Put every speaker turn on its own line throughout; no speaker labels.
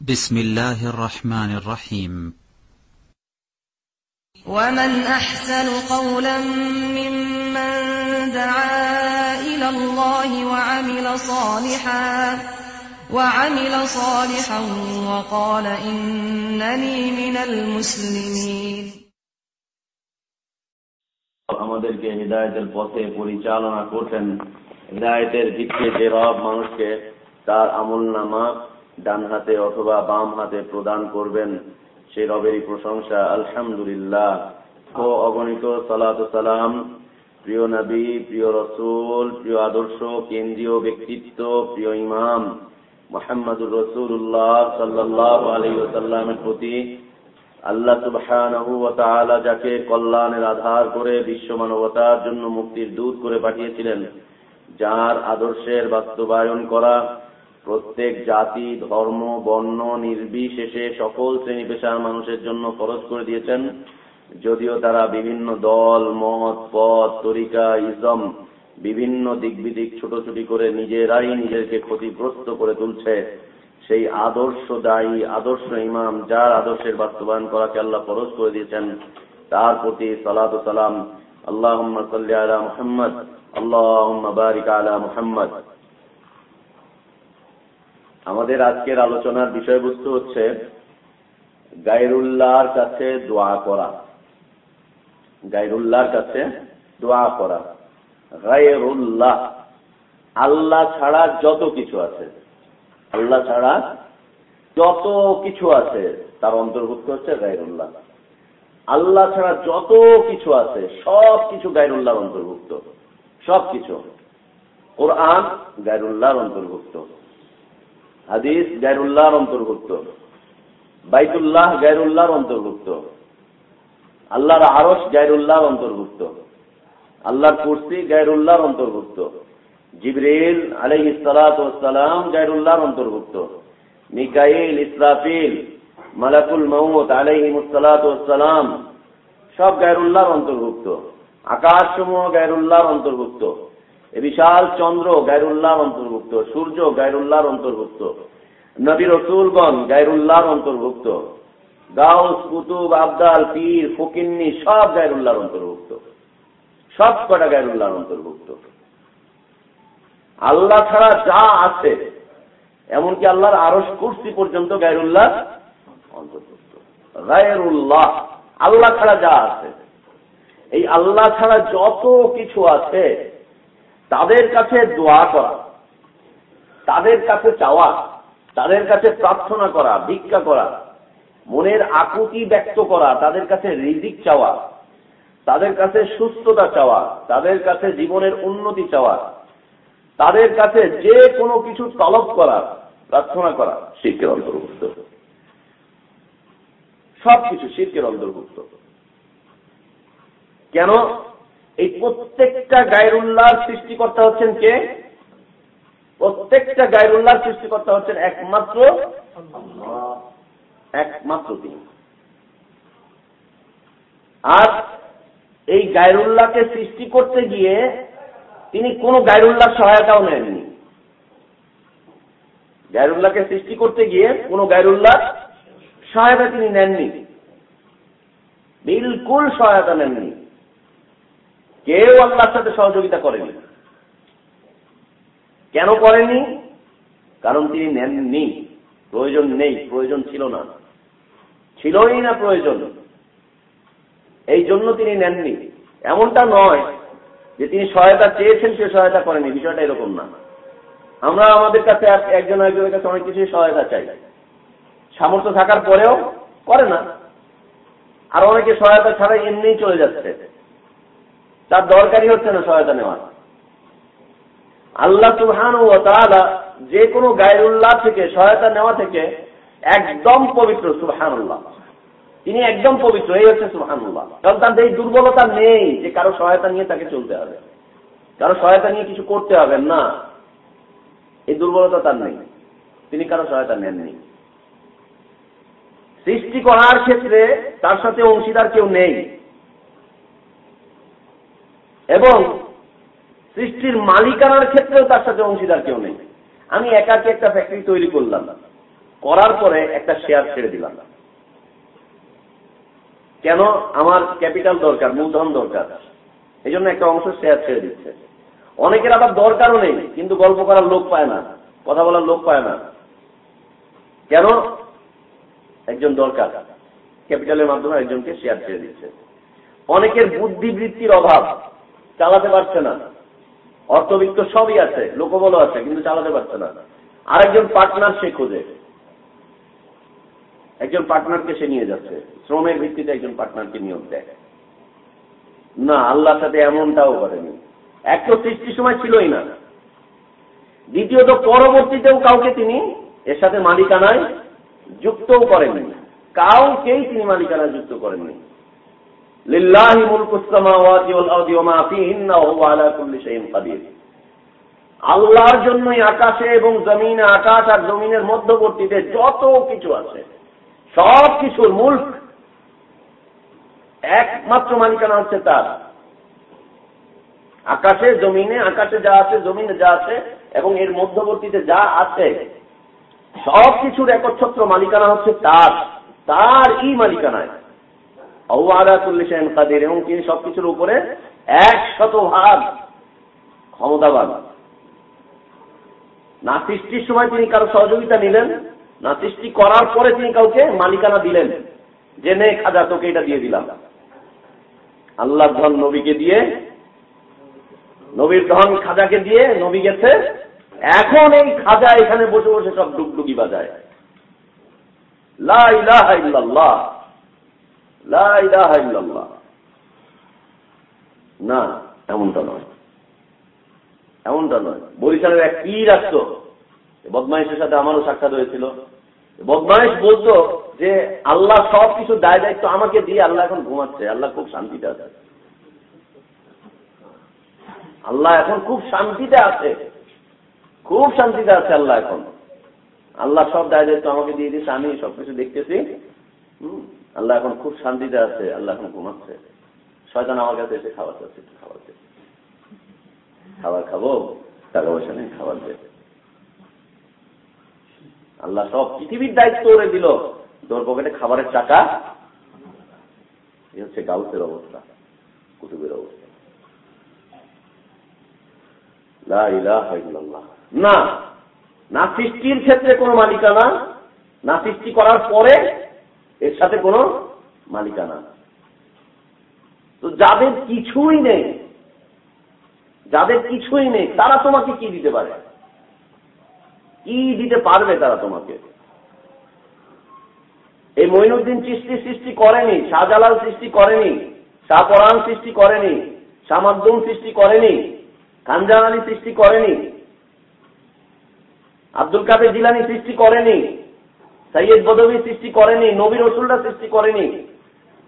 بسم الله الرحمن الرحيم
ومن أحسن قولا ممن دعا إلى الله وعمل صالحا وعمل صالحا وقال إنني من المسلمين
আমাদেরকে হৃদায়তের পথে পরিচালনা করতেন হৃদায়তের ভিত্তিতে যে রব মানুষকে তার আমল নামা ডান হাতে অথবা বাম হাতে প্রদান করবেন সেই রবেরই প্রশংসা। আলহামদুলিল্লাহ। ও অগণিত সালাত সালাম, প্রিয় নবী, প্রিয় রসুল, প্রিয় আদর্শ, কেন্দ্রীয় ব্যক্তিত্ব, প্রিয় ইমাম মোহাম্মদুর রসুল্লাহ সাল্লাহ আলী ওসাল্লামের প্রতি আল্লাহ তাআলা যাকে কল্যাণের আধার করে, বিশ্ব মানবতার জন্য মুক্তির দূত করে পাঠিয়েছিলেন, যার আদর্শের বাস্তবায়ন করা প্রত্যেক জাতি, ধর্ম, বর্ণ, নির্বিশেষে সকল শ্রেণি পেশার মানুষের জন্য খরচ করে দিয়েছেন। যদিও তারা বিভিন্ন দল, মত, পথ, তরিকা, ইজম, বিভিন্ন দিক বিদিক ছোটছুটি করে নিজেরাই নিজেকে ক্ষতিগ্রস্ত করে তুলছে। সেই আদর্শ দায়ী আদর্শ ইমাম যার আদর্শের বাস্তবায়ন করাকে আল্লাহ ফরজ করে দিয়েছেন, তার প্রতি সালাত সালাম। আল্লাহ সাল্লি মুহাম্মদ আল্লাহ বারিক আলা মুহাম্মদ। আমাদের আজকের আলোচনার বিষয়বস্তু হচ্ছে গাইরুল্লাহর কাছে দোয়া করা। গাইরুল্লাহর কাছে দোয়া করা। গায়রুল্লাহ, আল্লাহ ছাড়া যত কিছু আছে, আল্লাহ ছাড়া যত কিছু আছে, তার অন্তর্ভুক্ত হচ্ছে গাইরুল্লাহ আল্লাহ ছাড়া যত কিছু আছে, সব কিছু গাইরুল্লাহর অন্তর্ভুক্ত। সব কিছু। কোরআন গাইরুল্লাহর অন্তর্ভুক্ত। হাদিস গাইরুল্লাহর অন্তর্ভুক্ত। বাইতুল্লাহ গাইরুল্লাহর অন্তর্ভুক্ত। আল্লাহর আরস গাইরুল্লাহর অন্তর্ভুক্ত। আল্লাহর কুর্সি গাইরুল্লাহর অন্তর্ভুক্ত। জিবরিল আলহ সালাম গাইরুল্লাহর অন্তর্ভুক্ত। মিকাইল, ইসরাফিল, মালাকুল মৌমত আলহিমসালাম সব গায়রুল্লাহর অন্তর্ভুক্ত। আকাশ সমূহ গায়রুল্লাহর অন্তর্ভুক্ত। বিশাল চন্দ্র গায়রুল্লাহর অন্তর্ভুক্ত, সূর্য গায়রুল্লাহর অন্তর্ভুক্ত, নবী রসুলগণ গায়রুল্লাহর অন্তর্ভুক্ত, গাউস, কুতুব, আবদাল, পীর, ফকিন্নি সব গায়রুল্লাহর অন্তর্ভুক্ত, সব কটা গায়রুল্লাহর অন্তর্ভুক্ত। আল্লাহ ছাড়া যা আছে, এমনকি আল্লাহর আরস কুর্সি পর্যন্ত গায়রুল্লাহ অন্তর্ভুক্ত। গায়রুল্লাহ, আল্লাহ ছাড়া যা আছে, এই আল্লাহ ছাড়া যত কিছু আছে তাদের কাছে দোয়া করা, তাদের কাছে চাওয়া, তাদের কাছে প্রার্থনা করা, ভিক্ষা করা, মনের আকুতি ব্যক্ত করা, তাদের কাছে রিজিক চাওয়া, তাদের কাছে সুস্থতা চাওয়া, তাদের কাছে জীবনের উন্নতি চাওয়া, তাদের কাছে যে কোনো কিছু তলব করা, প্রার্থনা করা শিল্পের অন্তর্ভুক্ত। সবকিছু শিল্পের অন্তর্ভুক্ত। কেন? এই প্রত্যেকটা গায়রুল্লাহর সৃষ্টিকর্তা হচ্ছেন কে? প্রত্যেকটা গায়রুল্লাহর সৃষ্টিকর্তা হচ্ছেন একমাত্র একমাত্র তিনি। আর এই গায়রুল্লাহকে সৃষ্টি করতে গিয়ে তিনি কোন গায়রুল্লাহ সহায়তাও নেননি। গায়রুল্লাহকে সৃষ্টি করতে গিয়ে কোন গায়রুল্লাহ সহায়তা তিনি নেননি। বিলকুল সহায়তা নেননি। কেউ আল্লাহর সাথে সহযোগিতা করেনি। কেন করেনি? কারণ তিনি নেননি। প্রয়োজন নেই, প্রয়োজন ছিল না। ছিলই না প্রয়োজন। এই জন্য তিনি নেননি। এমনটা নয় যে তিনি সহায়তা চেয়েছেন, সে সহায়তা করেনি। বিষয়টা এরকম না। আমরা আমাদের কাছে একজন একজনের কাছে অনেক কিছুই সহায়তা চাই। সামর্থ্য থাকার পরেও করে না। আর অনেকে সহায়তা ছাড়াই এমনিই চলে যাচ্ছে। তার দরকারই হচ্ছে না সহায়তা নেওয়া। আল্লাহ সুহান ও তালা যে কোনো গায়রুল্লাহ থেকে, সহায়তা নেওয়া থেকে একদম পবিত্র সুহানুল্লাহ তিনি একদম পবিত্র, এই হচ্ছে সুহানুল্লাহ কারণ তার এই দুর্বলতা নেই যে কারও সহায়তা নিয়ে তাকে চলতে হবে। কারও সহায়তা নিয়ে কিছু করতে হবে না। এই দুর্বলতা তার নেই। তিনি কারও সহায়তা নেননি। সৃষ্টি করার ক্ষেত্রে তার সাথে অংশীদার কেউ নেই। এবং সৃষ্টির মালিকানার ক্ষেত্রেও তার সাথে অংশীদার কেউ নেই। আমি একাকে একটা ফ্যাক্টরি তৈরি করলাম। করার পরে একটা শেয়ার ছেড়ে দিলাম। কেন? আমার ক্যাপিটাল দরকার, মূলধন দরকার। এই জন্য একটা অংশ শেয়ার ছেড়ে দিচ্ছে। অনেকের আবার দরকারও নেই, কিন্তু গল্প করার লোক পায় না, কথা বলার লোক পায় না। কেন? একজন দরকার। ক্যাপিটালের মাধ্যমে একজনকে শেয়ার ছেড়ে দিচ্ছে। অনেকের বুদ্ধিবৃত্তির অভাব। চালাতে পারছে না। অর্থবিত্ত সবই আছে, লোকবলও আছে, কিন্তু চালাতে পারছে না। আরেকজন পার্টনার সে খোঁজে। একজন পার্টনারকে সে নিয়ে যাচ্ছে। শ্রমের ভিত্তিতে একজন পার্টনারকে নিয়োগ দেয়। না, আল্লাহর সাথে এমনটাও করেনি। এক তো সৃষ্টির সময় ছিলই না। দ্বিতীয়ত, পরবর্তীতেও কাউকে তিনি এর সাথে মালিকানায় যুক্তও করেননি। কাউকেই তিনি মালিকানায় যুক্ত করেননি। আল্লাহর জন্যই আকাশে এবং জমিনে আকাশ আর জমিনের মধ্যবর্তীতে যত কিছু আছে, সব কিছুর মুল্ক একমাত্র মালিকানা হচ্ছে তার। আকাশে জমিনে, আকাশে যা আছে, জমিনে যা আছে এবং এর মধ্যবর্তীতে যা আছে, সব কিছুর একচ্ছত্র মালিকানা হচ্ছে তার। তার ই মালিকানায়। কাদের এবং তিনি সবকিছুর উপরে ভাগ ক্ষমতাবান। না সৃষ্টির সময় তিনি কারও সহযোগিতা নিলেন, না সৃষ্টি করার পরে তিনি কাউকে মালিকানা দিলেন। যে নে খাজা তোকে এটা দিয়ে দিলাম। আল্লাহ ধন নবীকে দিয়ে, নবীর ধন খাজাকে দিয়ে নবী গেছে। এখন এই খাজা এখানে বসে বসে সব ডুকডুকি বাজায়। না, এমনটা নয়। এমনটা নয়। বরিশালের এক পীর আসতো বদমাইশের সাথে আমারও সাক্ষাৎ হয়েছিল। বদমাইশ বলতো যে, আল্লাহ সব কিছু দায় দায়িত্ব আমাকে দিয়ে আল্লাহ এখন ঘুমাচ্ছে, আল্লাহ খুব শান্তিতে আছে। আল্লাহ এখন খুব শান্তিতে আছে। খুব শান্তিতে আছে আল্লাহ এখন। আল্লাহ সব দায় দায়িত্ব আমাকে দিয়ে দিচ্ছে আমি সবকিছু দেখতেছি। আল্লাহ এখন খুব শান্তিতে আছে, আল্লাহ এখন ঘুমাচ্ছে। শয়তান আমার কাছে এসে খাবার চাচ্ছে, একটু খাবার খাবার খাব, টাকা পয়সা নেই, খাবার দেবে আল্লাহ সব পৃথিবীর দায়িত্ব ওরে দিল। তোর পকেটে খাবারের টাকা এই হচ্ছে গাউসের অবস্থা, কুতুবের অবস্থা। না না সৃষ্টির ক্ষেত্রে কোনো মালিকানা, না সৃষ্টি করার পরে এর সাথে কোনো মালিকানা তো যাদের কিছুই নেই, যাদের কিছুই নেই, তারা তোমাকে কি দিতে পারে? কি দিতে পারবে তারা তোমাকে? এই মইনুদ্দিন সৃষ্টি সৃষ্টি করেনি, শাহজালাল সৃষ্টি করেনি শাহপরান সৃষ্টি করেনি শামাদ্দুম সৃষ্টি করেনি, খানজান আলী সৃষ্টি করেনি, আব্দুল কাদের জিলানি সৃষ্টি করেনি সৈয়দ বদবী সৃষ্টি করেনি নবীর রসুলরা সৃষ্টি করেনি,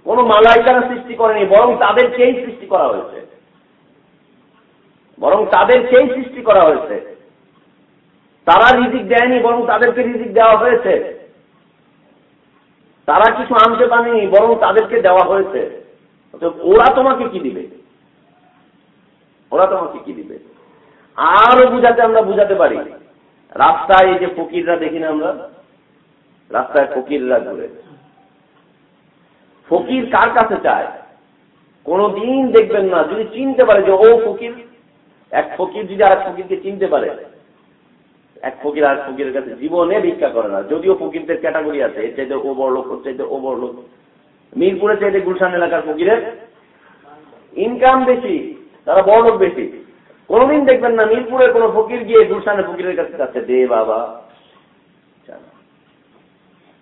কোন মালাইকারা সৃষ্টি করেনি, বরং তাদেরকেই সৃষ্টি করা হয়েছে। বরং তাদেরকেই সৃষ্টি করা হয়েছে। তারা রিজিক দেয়নি, বরং তাদেরকে রিজিক দেওয়া হয়েছে। তারা কিছু আনতে পারেনি, বরং তাদেরকে দেওয়া হয়েছে। ওরা তোমাকে কি দিবে? ওরা তোমাকে কি দিবে? আরও বুঝাতে আমরা বুঝাতে পারি। রাস্তায় এই যে ফকিররা দেখি না আমরা? রাস্তায় ফকিররা ঘুরে। ফকির কার কাছে চায় কোনদিন দেখবেন না। যদি চিনতে পারে যে, ও ফকির, এক ফকির যদি আর ফকিরকে চিনতে পারে, এক ফকির আর ফকিরের কাছে জীবনে ভিক্ষা করে না। যদিও ফকিরদের ক্যাটাগরি আছে, এর চাইতে ও বড় লোক, ওর চাইতে ও বড় লোক। মিরপুরে চাইতে গুলশান এলাকার ফকিরের ইনকাম বেশি, তারা বড় লোক বেশি। কোনদিন দেখবেন না মিরপুরে কোন ফকির গিয়ে গুলশানের ফকিরের কাছে কাছে দে বাবা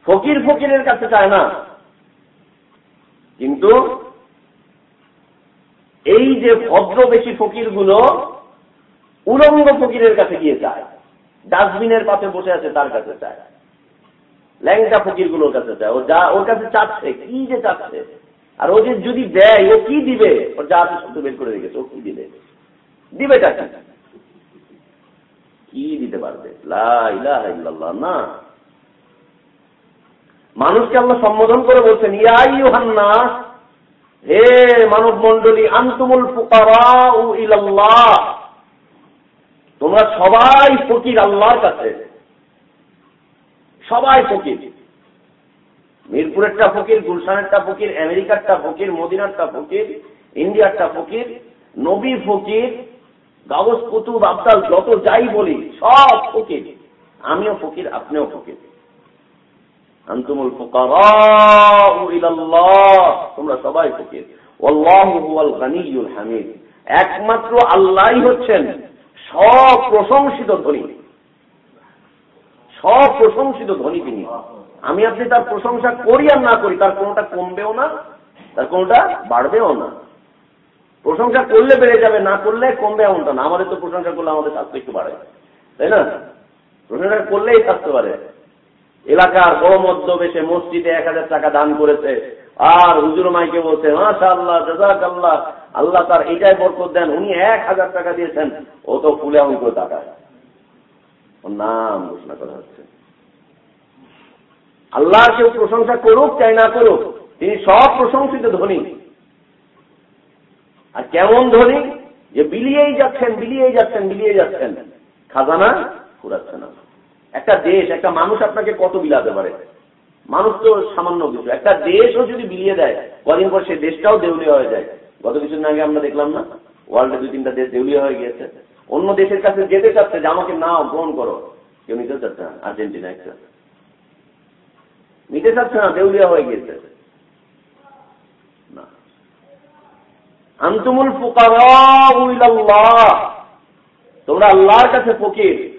ফকির ফকিরের কাছে চায় না। কিন্তু এই যে ভদ্র বেশি ফকিরগুলো উলঙ্গ ফকিরের কাছে গিয়ে চায়, ডাস্টবিনের পাশে বসে আছে তার কাছে চায়, ল্যাংটা ফকিরগুলোর কাছে চায়, ও যা, ওর কাছে চাচ্ছে, কি যে চাচ্ছে? আর ও যে যদি দেয়, ও কি দিবে? ওর যা আছে শব্দ বের করে রেখেছে, ও কি দিবে? দিবে টাকা কি? দিতে পারবে? না। মানুষকে আমরা সম্বোধন করে বলছেন ইয়াই হান্না হে মানব মন্ডলী আন্তমুল ফুকারা ইলাল্লাহ, তোমরা সবাই ফকির আল্লাহর কাছে। সবাই ফকির। মিরপুরেরটা ফকির, গুলশানেরটা ফকির, আমেরিকারটা ফকির, মদিনারটা ফকির, ইন্ডিয়ারটা ফকির, নবী ফকির গাগজ কুতুব, আবদাল, যত যাই বলি, সব ফকির। আমিও ফকির, আপনিও ফকির। তোমরা সবাই ফকির একমাত্র আল্লাহ হচ্ছেন সব ধনী। সব ধনী তিনি। আমি আপনি তার প্রশংসা করি আর না করি, তার কোনটা কমবেও না, তার কোনটা বাড়বেও না। প্রশংসা করলে বেড়ে যাবে, না করলে কমবে এমনটা না। আমাদের তো প্রশংসা করলে আমাদের স্বাস্থ্য একটু বাড়ে। তাই না? প্রশংসা করলেই স্বাস্থ্য বাড়ে। এলাকার বড় মধ্যবেশে মসজিদে এক হাজার টাকা দান করেছে। আর হুজুর মাইকে বলছে মাশা আল্লাহ জাজাক আল্লাহ আল্লাহ তার এটাই বরকত দেন, উনি এক হাজার টাকা দিয়েছেন, ও তো ফুলে অঙ্ক টাকা ওর নাম ঘোষণা করা হচ্ছে। আল্লাহ কেউ প্রশংসা করুক, চাই না করুক, তিনি সব প্রশংসিত ধনী। আর কেমন ধনী? যে বিলিয়েই যাচ্ছেন বিলিয়েই যাচ্ছেন বিলিয়ে যাচ্ছেন। খাজানা ফুরাচ্ছে না। একটা দেশ, একটা মানুষ আপনাকে কত বিলাতে পারে? মানুষ তো সামান্য কিছু। একটা দেশও যদি বিলিয়ে দেয়, কদিন পর সে দেশটাও দেউলিয়া হয়ে যায়। গত কিছুদিন আগে আমরা দেখলাম না? ওয়ার্ল্ডে দুই তিনটা দেশ দেউলিয়া হয়ে গিয়েছে। অন্য দেশের কাছে যেতে চাচ্ছে, যে আমাকে নাও, গ্রহণ করো। কেউ নিতে চাচ্ছে না। আর্জেন্টিনা একটা। নিতে চাচ্ছে না, দেউলিয়া হয়ে গিয়েছে। আন্তুমুল তোমরা আল্লাহর কাছে ফকির।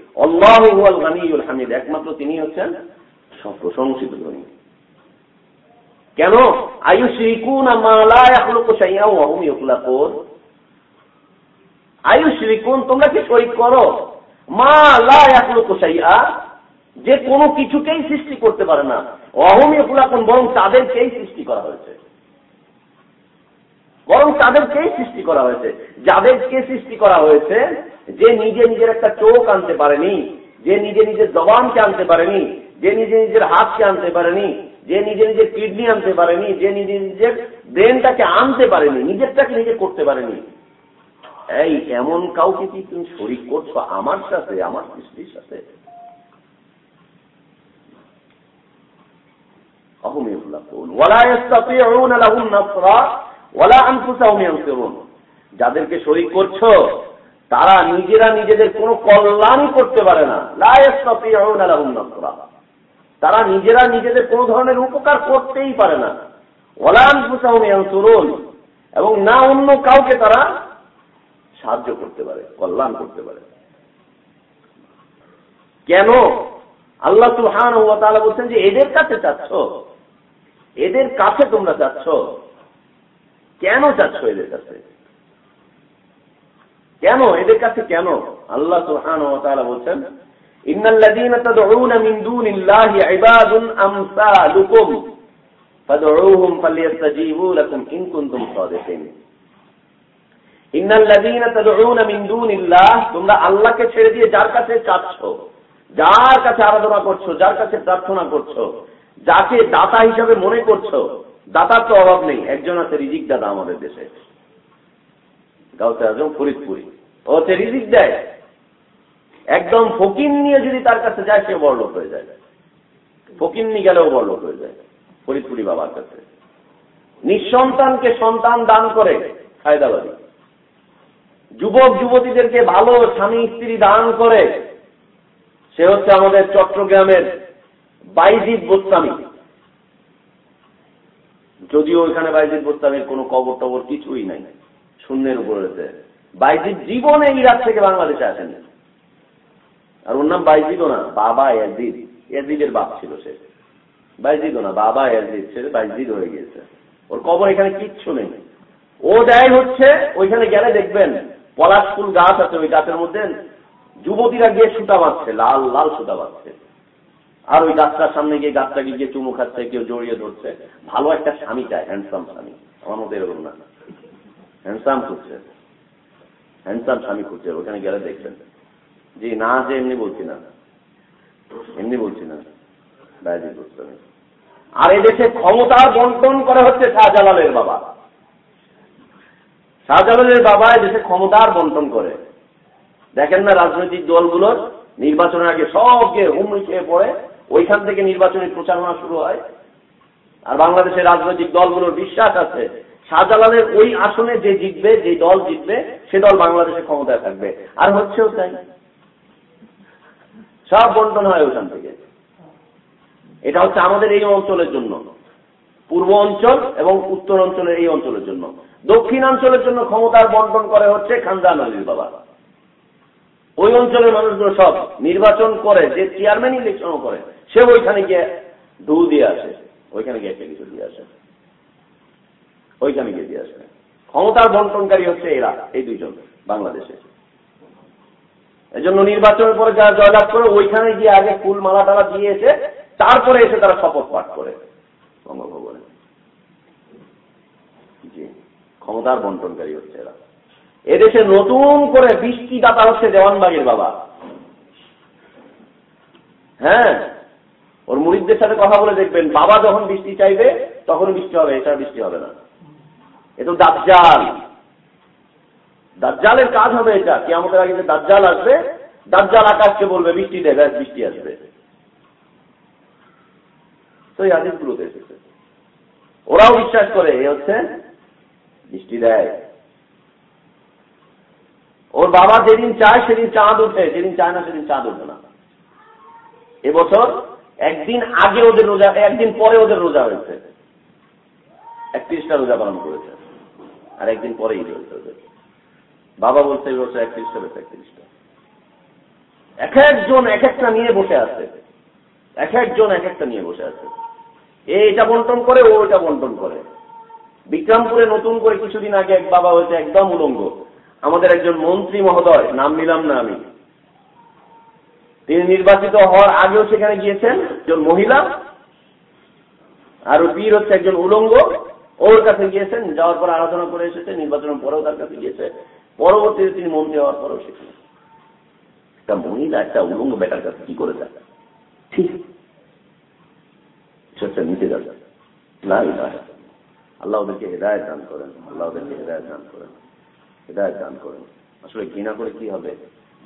হামিদ, একমাত্র তিনি হচ্ছেন প্রশংসিত কেন? তোমরা কি শরিক করো? যে কোনো কিছুকেই সৃষ্টি করতে পারে না। অহমীয় কুলাকুন বরং তাদেরকেই সৃষ্টি করা হয়েছে। বরং তাদেরকেই সৃষ্টি করা হয়েছে। যাদেরকে সৃষ্টি করা হয়েছে যে নিজে নিজের একটা চোখ আনতে পারেনি, যে নিজে নিজের জবানকে আনতে পারেনি, যে নিজে নিজের হাতকে আনতে পারেনি, যে নিজে নিজের কিডনি আনতে পারেনি, যে নিজে নিজের ব্রেনটাকে আনতে পারেনি, নিজেরটাকে নিজে করতে পারেনি। এই এমন কাউকে কি তুমি শরিক করছ? আমার সাথে, আমার সৃষ্টির সাথে? যাদেরকে শরিক করছ তারা নিজেরা নিজেদের কোনো কল্যাণই করতে পারে না। তারা নিজেরা নিজেদের কোনো ধরনের উপকার করতেই পারে না। ওলান ফুসাউমিয়ানসুরুন এবং না অন্য কাউকে তারা সাহায্য করতে পারে, কল্যাণ করতে পারে। কেন? আল্লাহ সুহান বলছেন যে, এদের কাছে চাচ্ছ? এদের কাছে তোমরা চাচ্ছ? কেন চাচ্ছ এদের কাছে? কেন? এদের কাছে কেন? আল্লাহ সুহান বলছেন আল্লাহকে ছেড়ে দিয়ে যার কাছে চাচ্ছ, যার কাছে আরাধনা করছ, যার কাছে প্রার্থনা করছ, যাকে দাতা হিসাবে মনে করছ, দাতার তো অভাব নেই, একজন আছে রিজিক দাদা আমাদের দেশে। গাউতে আজম ফরিদপুরি। ও হচ্ছে রিজিক দেয়। একদম ফকির নিয়ে যদি তার কাছে যায়, সে বড় লোক হয়ে যায়। ফকির নিয়ে গেলেও বড় লোক হয়ে যায়, ফরিদপুরি বাবার কাছে। নিঃসন্তানকে সন্তান দান করে ফায়দাবাদী যুবক, যুবতীদেরকে ভালো স্বামী, স্ত্রী দান করে। সে হচ্ছে আমাদের চট্টগ্রামের বাইজিদ বোস্তামি। যদিও ওইখানে বাইজিদ বোস্তামির কোনো কবর টবর কিছুই নাই। শূন্যের উপর রয়েছে। বাইজিদ জীবনে ইরাক থেকে বাংলাদেশে আসেনি। আর ওর নাম বাইজিদও না, বাবা এজিদ এজিদের বাপ ছিল সে। বাইজিদও না, বাবা এজিদ সে বাইজিদ হয়ে গিয়েছে। ওর কবর এখানে কিচ্ছু নেই। ও দেয় হচ্ছে, ওইখানে গেলে দেখবেন পলাশ ফুল গাছ আছে, ওই গাছের মধ্যে যুবতীরা গিয়ে সুতা বাঁধছে, লাল লাল সুতা বাঁধছে। আর ওই গাছটার সামনে গিয়ে গাছটাকে গিয়ে চুমু খাচ্ছে, কেউ জড়িয়ে ধরছে। ভালো একটা স্বামী চায় হ্যান্ডসাম স্বামী। আমার মতো এরকম না। হ্যান্ডসাম খুঁজছে। হ্যান্ডসাম স্বামী খুঁজছে, ওখানে গেলে দেখবেন। জি, না যে এমনি বলছি না। এমনি বলছি না। বাইরে করতে আর এদেশে ক্ষমতার বন্টন করা হচ্ছে শাহজালালের বাবা। শাহজালালের বাবা এদেশে ক্ষমতার বন্টন করে। দেখেন না রাজনৈতিক দলগুলোর নির্বাচনের আগে সবকে হুমড়ি খেয়ে পড়ে, ওইখান থেকে নির্বাচনী প্রচারণা শুরু হয়। আর বাংলাদেশের রাজনৈতিক দলগুলোর বিশ্বাস আছে শাহজালালের ওই আসনে যে জিতবে, যে দল জিতবে, সে দল বাংলাদেশে ক্ষমতায় থাকবে। আর হচ্ছেও তাই। সব বন্টন হয় ওখান থেকে। এটা হচ্ছে আমাদের এই অঞ্চলের জন্য। পূর্ব অঞ্চল এবং উত্তর অঞ্চলের এই অঞ্চলের জন্য। দক্ষিণাঞ্চলের জন্য ক্ষমতার বন্টন করে হচ্ছে খানজান আলীর বাবা। ওই অঞ্চলের মানুষগুলো সব নির্বাচন করে, যে চেয়ারম্যান ইলেকশনও করে, সে ওইখানে গিয়ে ধু দিয়ে আসে। ওইখানে গিয়ে একটা কিছু দিয়ে আসে। ওইখানে গিয়ে দিয়ে আসবে। ক্ষমতার বন্টনকারী হচ্ছে এরা, এই দুইজন বাংলাদেশে। এজন্য নির্বাচনের পরে যারা জয়লাভ করে ওইখানে গিয়ে আগে ফুল মালা টালা দিয়ে এসে তারপরে এসে তারা শপথ পাঠ করে বঙ্গভবনে। জি, ক্ষমতার বন্টনকারী হচ্ছে এরা। এদেশে নতুন করে বৃষ্টি দাতা হচ্ছে দেওয়ানবাগের বাবা। হ্যাঁ ওর মুরিদদের সাথে কথা বলে দেখবেন, বাবা যখন বৃষ্টি চাইবে, তখন বৃষ্টি হবে এটা বৃষ্টি হবে না। এ তো দাজ্জাল। দাজ্জালের কাজ হবে এটা। কি আমাদের আগে যে দাজ্জাল আসবে, দাজ্জাল আকাশকে বলবে, বৃষ্টি দেবে বৃষ্টি আসবে। তো এই আদিতগুলোতে এসেছে ওরাও বিশ্বাস করে, এ হচ্ছে বৃষ্টি দেয়। ওর বাবা যেদিন চায়, সেদিন চাঁদ উঠে যেদিন চায় না, সেদিন চাঁদ উঠে না। এবছর একদিন আগে ওদের রোজা, একদিন পরে ওদের রোজা হয়েছে। একত্রিশটা রোজা পালন করেছে। আর একদিন পরে ঈদ হয়েছে ওদের বাবা বলছে, এই বছর একত্রিশটা বেশ একত্রিশটা এক একজন এক একটা নিয়ে বসে আছে। এক একজন এক একটা নিয়ে বসে আছে। এ এটা বন্টন করে, ও এটা বন্টন করে। বিক্রমপুরে নতুন করে কিছুদিন আগে এক বাবা হয়েছে, একদম উলঙ্গ। আমাদের একজন মন্ত্রী মহোদয়, নাম নিলাম না আমি। তিনি নির্বাচিত হওয়ার আগেও সেখানে গিয়েছেন, একজন মহিলা। আর পীর হচ্ছে একজন উলঙ্গ। ওর কাছে গিয়েছেন, যাওয়ার পর আলোচনা করে এসেছে, নির্বাচনের পরেও তার কাছে গিয়েছে। পরবর্তীতে তিনি মন্ত্রী হওয়ার পরেও সেখানে। একটা মহিলা, একটা উলঙ্গ বেটার কাছে কি করে থাকে ঠিক। নিতে যাবে আল্লাহ ওদেরকে দান করেন, আল্লাহ ওদেরকে দান করেন দান করেন। আসলে ঘৃণা করে কি হবে?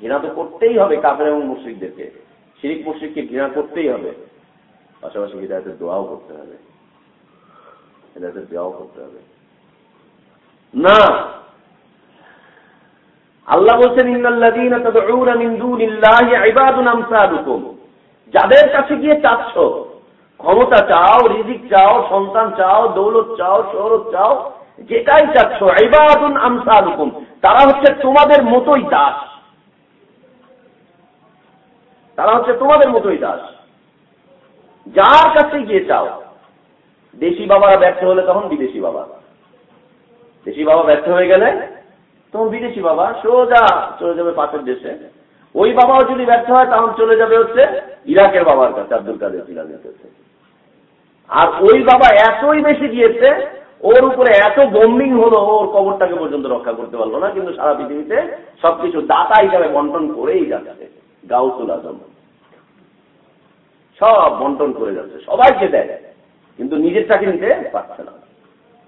ঘৃণা তো করতেই হবে কাপড় এবং মুশ্রিকদেরকে। শিরিক মুশ্রিককে ঘৃণা করতেই হবে। পাশাপাশি হৃদায়তের দোয়াও করতে হবে। হৃদায়তের দোয়াও করতে হবে না আল্লাহ বলছেন যাদের কাছে গিয়ে চাচ্ছ, ক্ষমতা চাও, রিজিক চাও, সন্তান চাও, দৌলত চাও, শহরত চাও, যেটাই চাচ্ছ, ইবাদুন আমসালুকুম। তারা হচ্ছে তোমাদের মতোই দাস। তারা হচ্ছে তোমাদের মতোই দাস। যার কাছে গিয়ে চাও দেশি বাবারা ব্যর্থ হলে তখন বিদেশি বাবা। দেশি বাবা ব্যর্থ হয়ে গেলে তখন বিদেশি বাবা, সোজা চলে যাবে পাশের দেশে। ওই বাবাও যদি ব্যর্থ হয়, তখন চলে যাবে হচ্ছে ইরাকের বাবার কাছে, আব্দুল কাদের জিলানের আর ওই বাবা এতই বেশি গিয়েছে, ওর উপরে এত বম্বিং হলো, ওর কবরটাকে পর্যন্ত রক্ষা করতে পারল না, কিন্তু সারা পৃথিবীতে সবকিছু দাতা হিসাবে বন্টন করেই যাচ্ছে, গাউসুল আজম। সব বন্টন করে যাচ্ছে, সবাইকে দেয়। কিন্তু নিজেরটাকে নিতে পারছে না।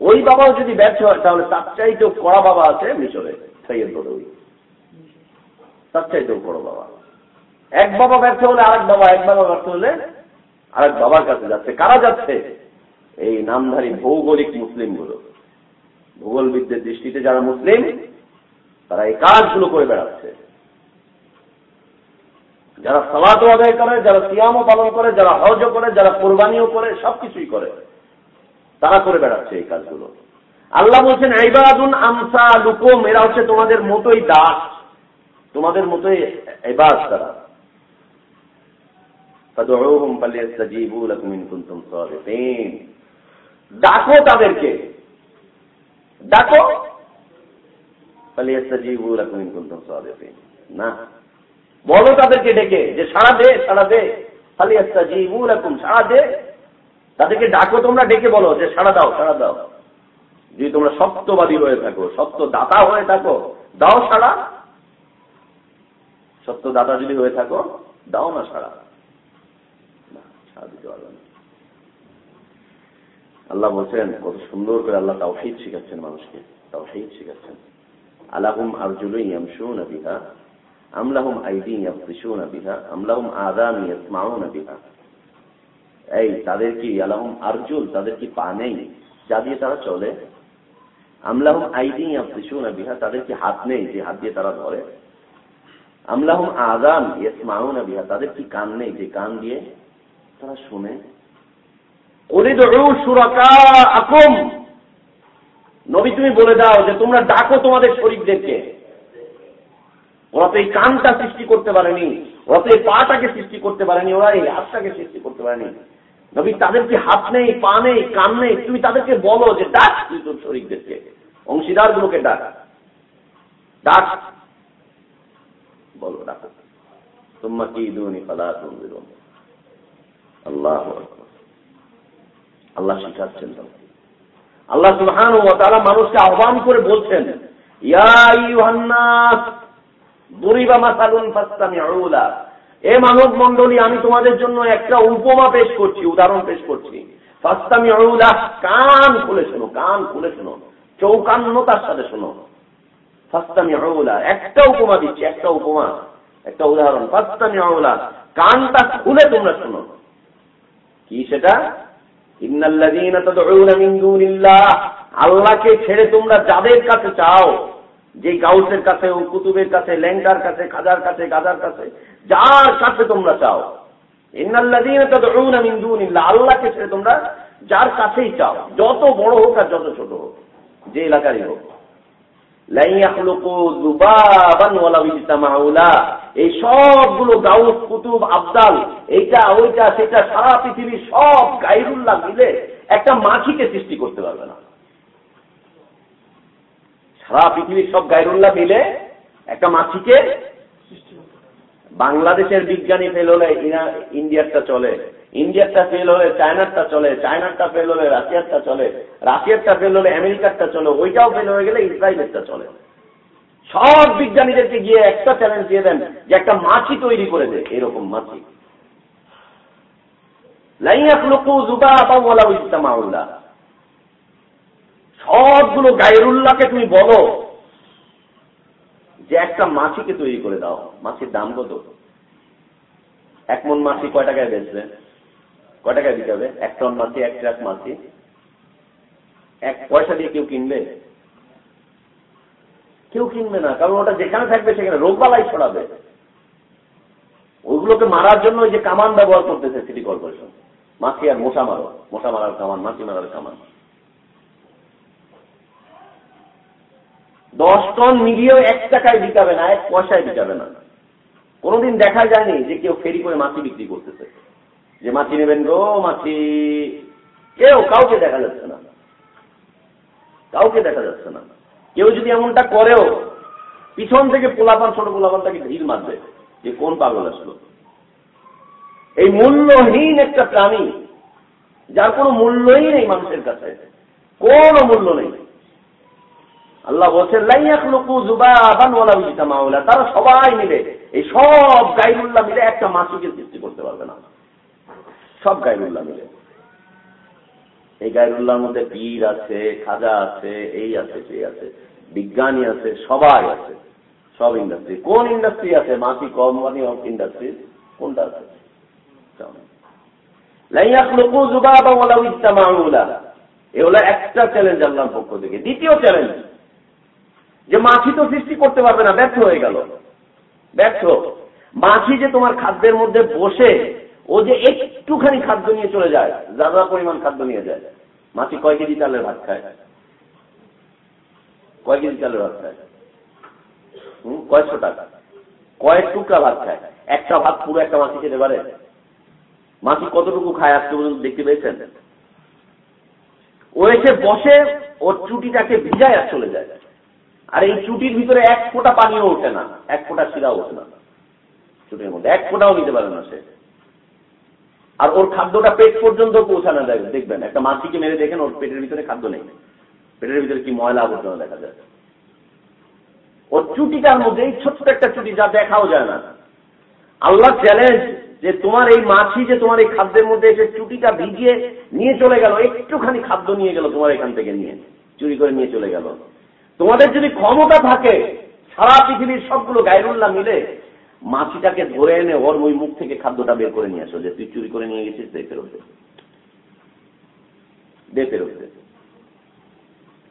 ওই বাবাও যদি ব্যর্থ হয়, তাহলে তার চাইতেও কড়া বাবা আছে মিশরে, সৈয়দ বদৌই তার চাইতেও বড় বাবা। এক বাবা ব্যর্থ হলে আরেক বাবা, এক বাবা ব্যর্থ হলে আরেক বাবার কাছে যাচ্ছে। কারা যাচ্ছে? এই নামধারী ভৌগোলিক মুসলিমগুলো। ভূগোলবিদদের দৃষ্টিতে যারা মুসলিম, তারা এই কাজগুলো করে বেড়াচ্ছে। যারা সালাদও আদায় করে, যারা সিয়ামও পালন করে, যারা হজও করে, যারা কোরবানিও করে, সবকিছুই করে। তারা করে বেড়াচ্ছে এই কাজগুলো। আল্লাহ বলছেন এইবাদুন আমসা লুকুম এরা হচ্ছে তোমাদের মতোই দাস। তোমাদের মতোই এবাদ তারা। ডাকো তাদেরকে। ডাকো। না। বলো তাদেরকে ডেকে যে, সারা দে সারা দে। খালি একটা জিবু এরকম সারা দে। তাদেরকে ডাকো, তোমরা ডেকে বলো যে, সারা দাও সারা দাও। যদি তোমরা সত্যবাদী হয়ে থাকো সত্য দাতা হয়ে থাকো, দাও সারা। সত্য দাতা যদি হয়ে থাকো, দাও না সারা। আল্লাহ বলছেন, কত সুন্দর করে আল্লাহ তাও শিখাচ্ছেন মানুষকে। তাও শিখাচ্ছেন। আলাহুম আরজুলুই ইয়ামশুনা বিহা আমলাহুম আইদিন ইয়াবতিশুনা বিহা আমলাহুম আযান ইয়াসমাউনা বিহা এই তাদের কি আলহম আরজুল তাদের কি পা নেই? যা দিয়ে তারা চলে। আমলাহম আইডি না বিহা তাদের কি হাত নেই যে হাত দিয়ে তারা ধরে? আমলাহম আজান ইয়েস না বিহা তাদের কি কান নেই যে কান দিয়ে তারা শুনে? আকুম নবী তুমি বলে দাও যে তোমরা ডাকো তোমাদের শরীরদেরকে। ওরা তো এই কানটা সৃষ্টি করতে পারেনি, ওরা তো এই পাটাকে সৃষ্টি করতে পারেনি, ওরা এই হাতটাকে সৃষ্টি করতে পারেনি। নবী তাদের কি হাত নেই, পা নেই, কান নেই, তুমি তাদেরকে বলো যে ডাক, তুই তোর শরীরদেরকে অংশীদার গুলোকে ডাক। ডাক। বলো, ডাক। তোমা কি দুনি ফালা তুমি আল্লাহ আল্লাহ শিখাচ্ছেন আল্লাহ সুহান ও তারা মানুষকে আহ্বান করে বলছেন এ মানব মন্ডলী আমি তোমাদের জন্য একটা উপমা পেশ করছি, উদাহরণ পেশ করছি। ফাস্তামি অরুলা কান খুলে শোনো, কান খুলে শোনো, চৌকান্নতার সাথে শোনো। ফাস্তামি অরুলা একটা উপমা দিচ্ছি, একটা উপমা, একটা উদাহরণ। ফাস্তামি অরুলা কানটা খুলে তোমরা শোনো। কি সেটা? আল্লাহকে ছেড়ে তোমরা যাদের কাছে চাও যে গাউসের কাছে ও কুতুবের কাছে ল্যাংটার কাছে খাজার কাছে গাজার কাছে, যার কাছে তোমরা চাও। আল্লাহকে ছেড়ে তোমরা যার কাছেই চাও। যত বড় হোক আর যত ছোট হোক, যে এলাকারই হোক। এই সবগুলো গাউস, কুতুব, আবদাল, এইটা, ওইটা, সেটা, সারা পৃথিবীর সব গাইরুল্লাহ মিলে একটা মাছিকে সৃষ্টি করতে পারবে না। সারা পৃথিবীর সব গাইরুল্লাহ মিলে একটা মাছিকে বাংলাদেশের বিজ্ঞানী ফেল হলে ইন্ডিয়ারটা চলে, ইন্ডিয়ারটা ফেল হলে চায়নারটা চলে, চায়নারটা ফেল হলে রাশিয়ারটা চলে, রাশিয়ারটা ফেল হলে আমেরিকারটা চলে, ওইটাও ফেল হয়ে গেলে ইসরায়েলেরটা চলে। সব বিজ্ঞানীদেরকে গিয়ে একটা চ্যালেঞ্জ দিয়ে দেন যে একটা মাছি তৈরি করে দে, এরকম মাছি সবগুলো গায়রুল্লাহকে তুমি বলো যে একটা মাছিকে তৈরি করে দাও। মাছির দাম কত? এক মন মাছি কয় টাকায় বেচবে? কয় টাকায় দিতে হবে? এক টন মাছি, এক ট্রাক মাছি। এক পয়সা দিয়ে কেউ কিনবে? কেউ কিনবে না, কারণ ওটা যেখানে থাকবে সেখানে রোগবালাই ছড়াবে। ওইগুলোকে মারার জন্য ওই যে কামান ব্যবহার করতেছে সিটি কর্পোরেশন মাছি আর মশা মারো। মশা মারার কামান, মাছি মারার কামান। দশ টন মিলিয়েও এক টাকায় বিকাবে না, এক পয়সায় বিকাবে না। কোনোদিন দেখা যায়নি যে কেউ ফেরি করে মাছি বিক্রি করতেছে। যে মাছি নেবেন গো, মাছি। কেউ, কাউকে দেখা যাচ্ছে না। কাউকে দেখা যাচ্ছে না। কেউ যদি এমনটা করেও, পিছন থেকে পোলাপান, ছোট পোলাপান তাকে ভিড় মারবে যে কোন পাগল আসলো। এই মূল্যহীন একটা প্রাণী, যার কোনো মূল্যই নেই মানুষের কাছে। কোন মূল্য নেই। আল্লাহ বলছেন তারা সবাই মিলে, এই সব গাইরুল্লাহ মিলে একটা মাসিকে সৃষ্টি করতে পারবে না। সব গাইরুল্লাহ মিলে। এই গাইরুল্লাহর মধ্যে পীর আছে, খাজা আছে, এই আছে, সেই আছে, বিজ্ঞানী আছে, সবাই আছে। সব ইন্ডাস্ট্রি কোন ইন্ডাস্ট্রি আছে? মাটি, কোম্পানি অফ ইন্ডাস্ট্রি কোনটা আছে? একটা চ্যালেঞ্জ আল্লাহর পক্ষ থেকে। দ্বিতীয় চ্যালেঞ্জ যে মাছি তো সৃষ্টি করতে পারবে না, ব্যর্থ হয়ে গেল। ব্যর্থ। মাছি যে তোমার খাদ্যের মধ্যে বসে, ও যে একটুখানি খাদ্য নিয়ে চলে যায় যারা পরিমাণ খাদ্য নিয়ে যায়। মাছি কয় কেজি চালের ভাত খায়? কয় কেজি চালের ভাত খায়? হম, কয়শো টাকা। কয়েক টুকরা ভাত খায়। একটা ভাত পুরো একটা মাছি খেতে পারে? মাছি কতটুকু খায় আজকে পর্যন্ত দেখতে পেয়েছেন? ও এসে বসে, ওর চুটিটাকে ভিজায় আর চলে যায়। আর এই চুটির ভিতরে এক ফোঁটা পানিও ওঠে না, এক ফোঁটা শিরাও ওঠে না। চুটির মধ্যে এক ফোঁটাও নিতে পারে না সে। আর ওর খাদ্যটা পেট পর্যন্ত পৌঁছানো যায়, দেখবেন, একটা মাছিকে মেরে দেখেন, ওর পেটের ভিতরে খাদ্য নেই। পেটের ভিতরে কি ময়লা আবর্জনা দেখা যায়। ওর চুটিটার মধ্যে, এই ছোট্ট একটা চুটি, যা দেখাও যায় না। আল্লাহ চ্যালেঞ্জ যে তোমার এই মাছি যে তোমার এই খাদ্যের মধ্যে এসে চুটিটা ভিজিয়ে নিয়ে চলে গেল, একটুখানি খাদ্য নিয়ে গেল তোমার এখান থেকে নিয়ে। চুরি করে নিয়ে চলে গেল। তোমাদের যদি ক্ষমতা থাকে, সারা পৃথিবীর সবগুলো গাইরুল্লাহ মিলে মাছিটাকে ধরে এনে ওর ওই মুখ থেকে খাদ্যটা বের করে নিয়ে আসো যে তুই চুরি করে নিয়ে গেছিস তাই ফেরত দে। ফেরত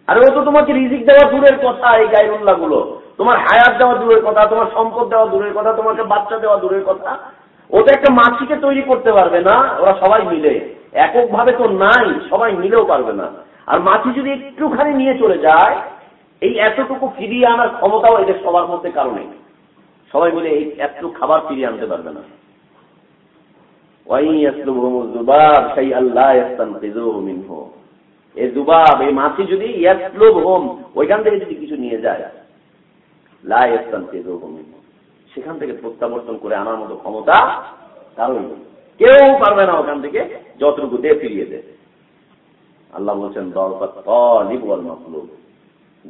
আরে ও তো তোমাকে রিজিক দেওয়া দূরের কথা, এই গাইরুল্লাহগুলো তোমার হায়াত দেওয়া দূরের কথা, তোমার সম্পদ দেওয়া দূরের কথা, তোমাকে বাচ্চা দেওয়া দূরের কথা। ও তো একটা মাছিকে তৈরি করতে পারবে না, ওরা সবাই মিলে। এককভাবে তো নাই, সবাই মিলেও পারবে না। আর মাছি যদি একটুখানি নিয়ে চলে যায় এই এতটুকু ফিরিয়ে আনার ক্ষমতাও এদের সবার মধ্যে কারণে সবাই মিলে এই এতটুকু খাবার ফিরিয়ে আনতে পারবে না। সেখান থেকে প্রত্যাবর্তন করে আনার মতো ক্ষমতা কারণ কেউ পারবে না ওখান থেকে যতটুকু দে ফিরিয়ে দে আল্লাহ বলছেন মাসলুব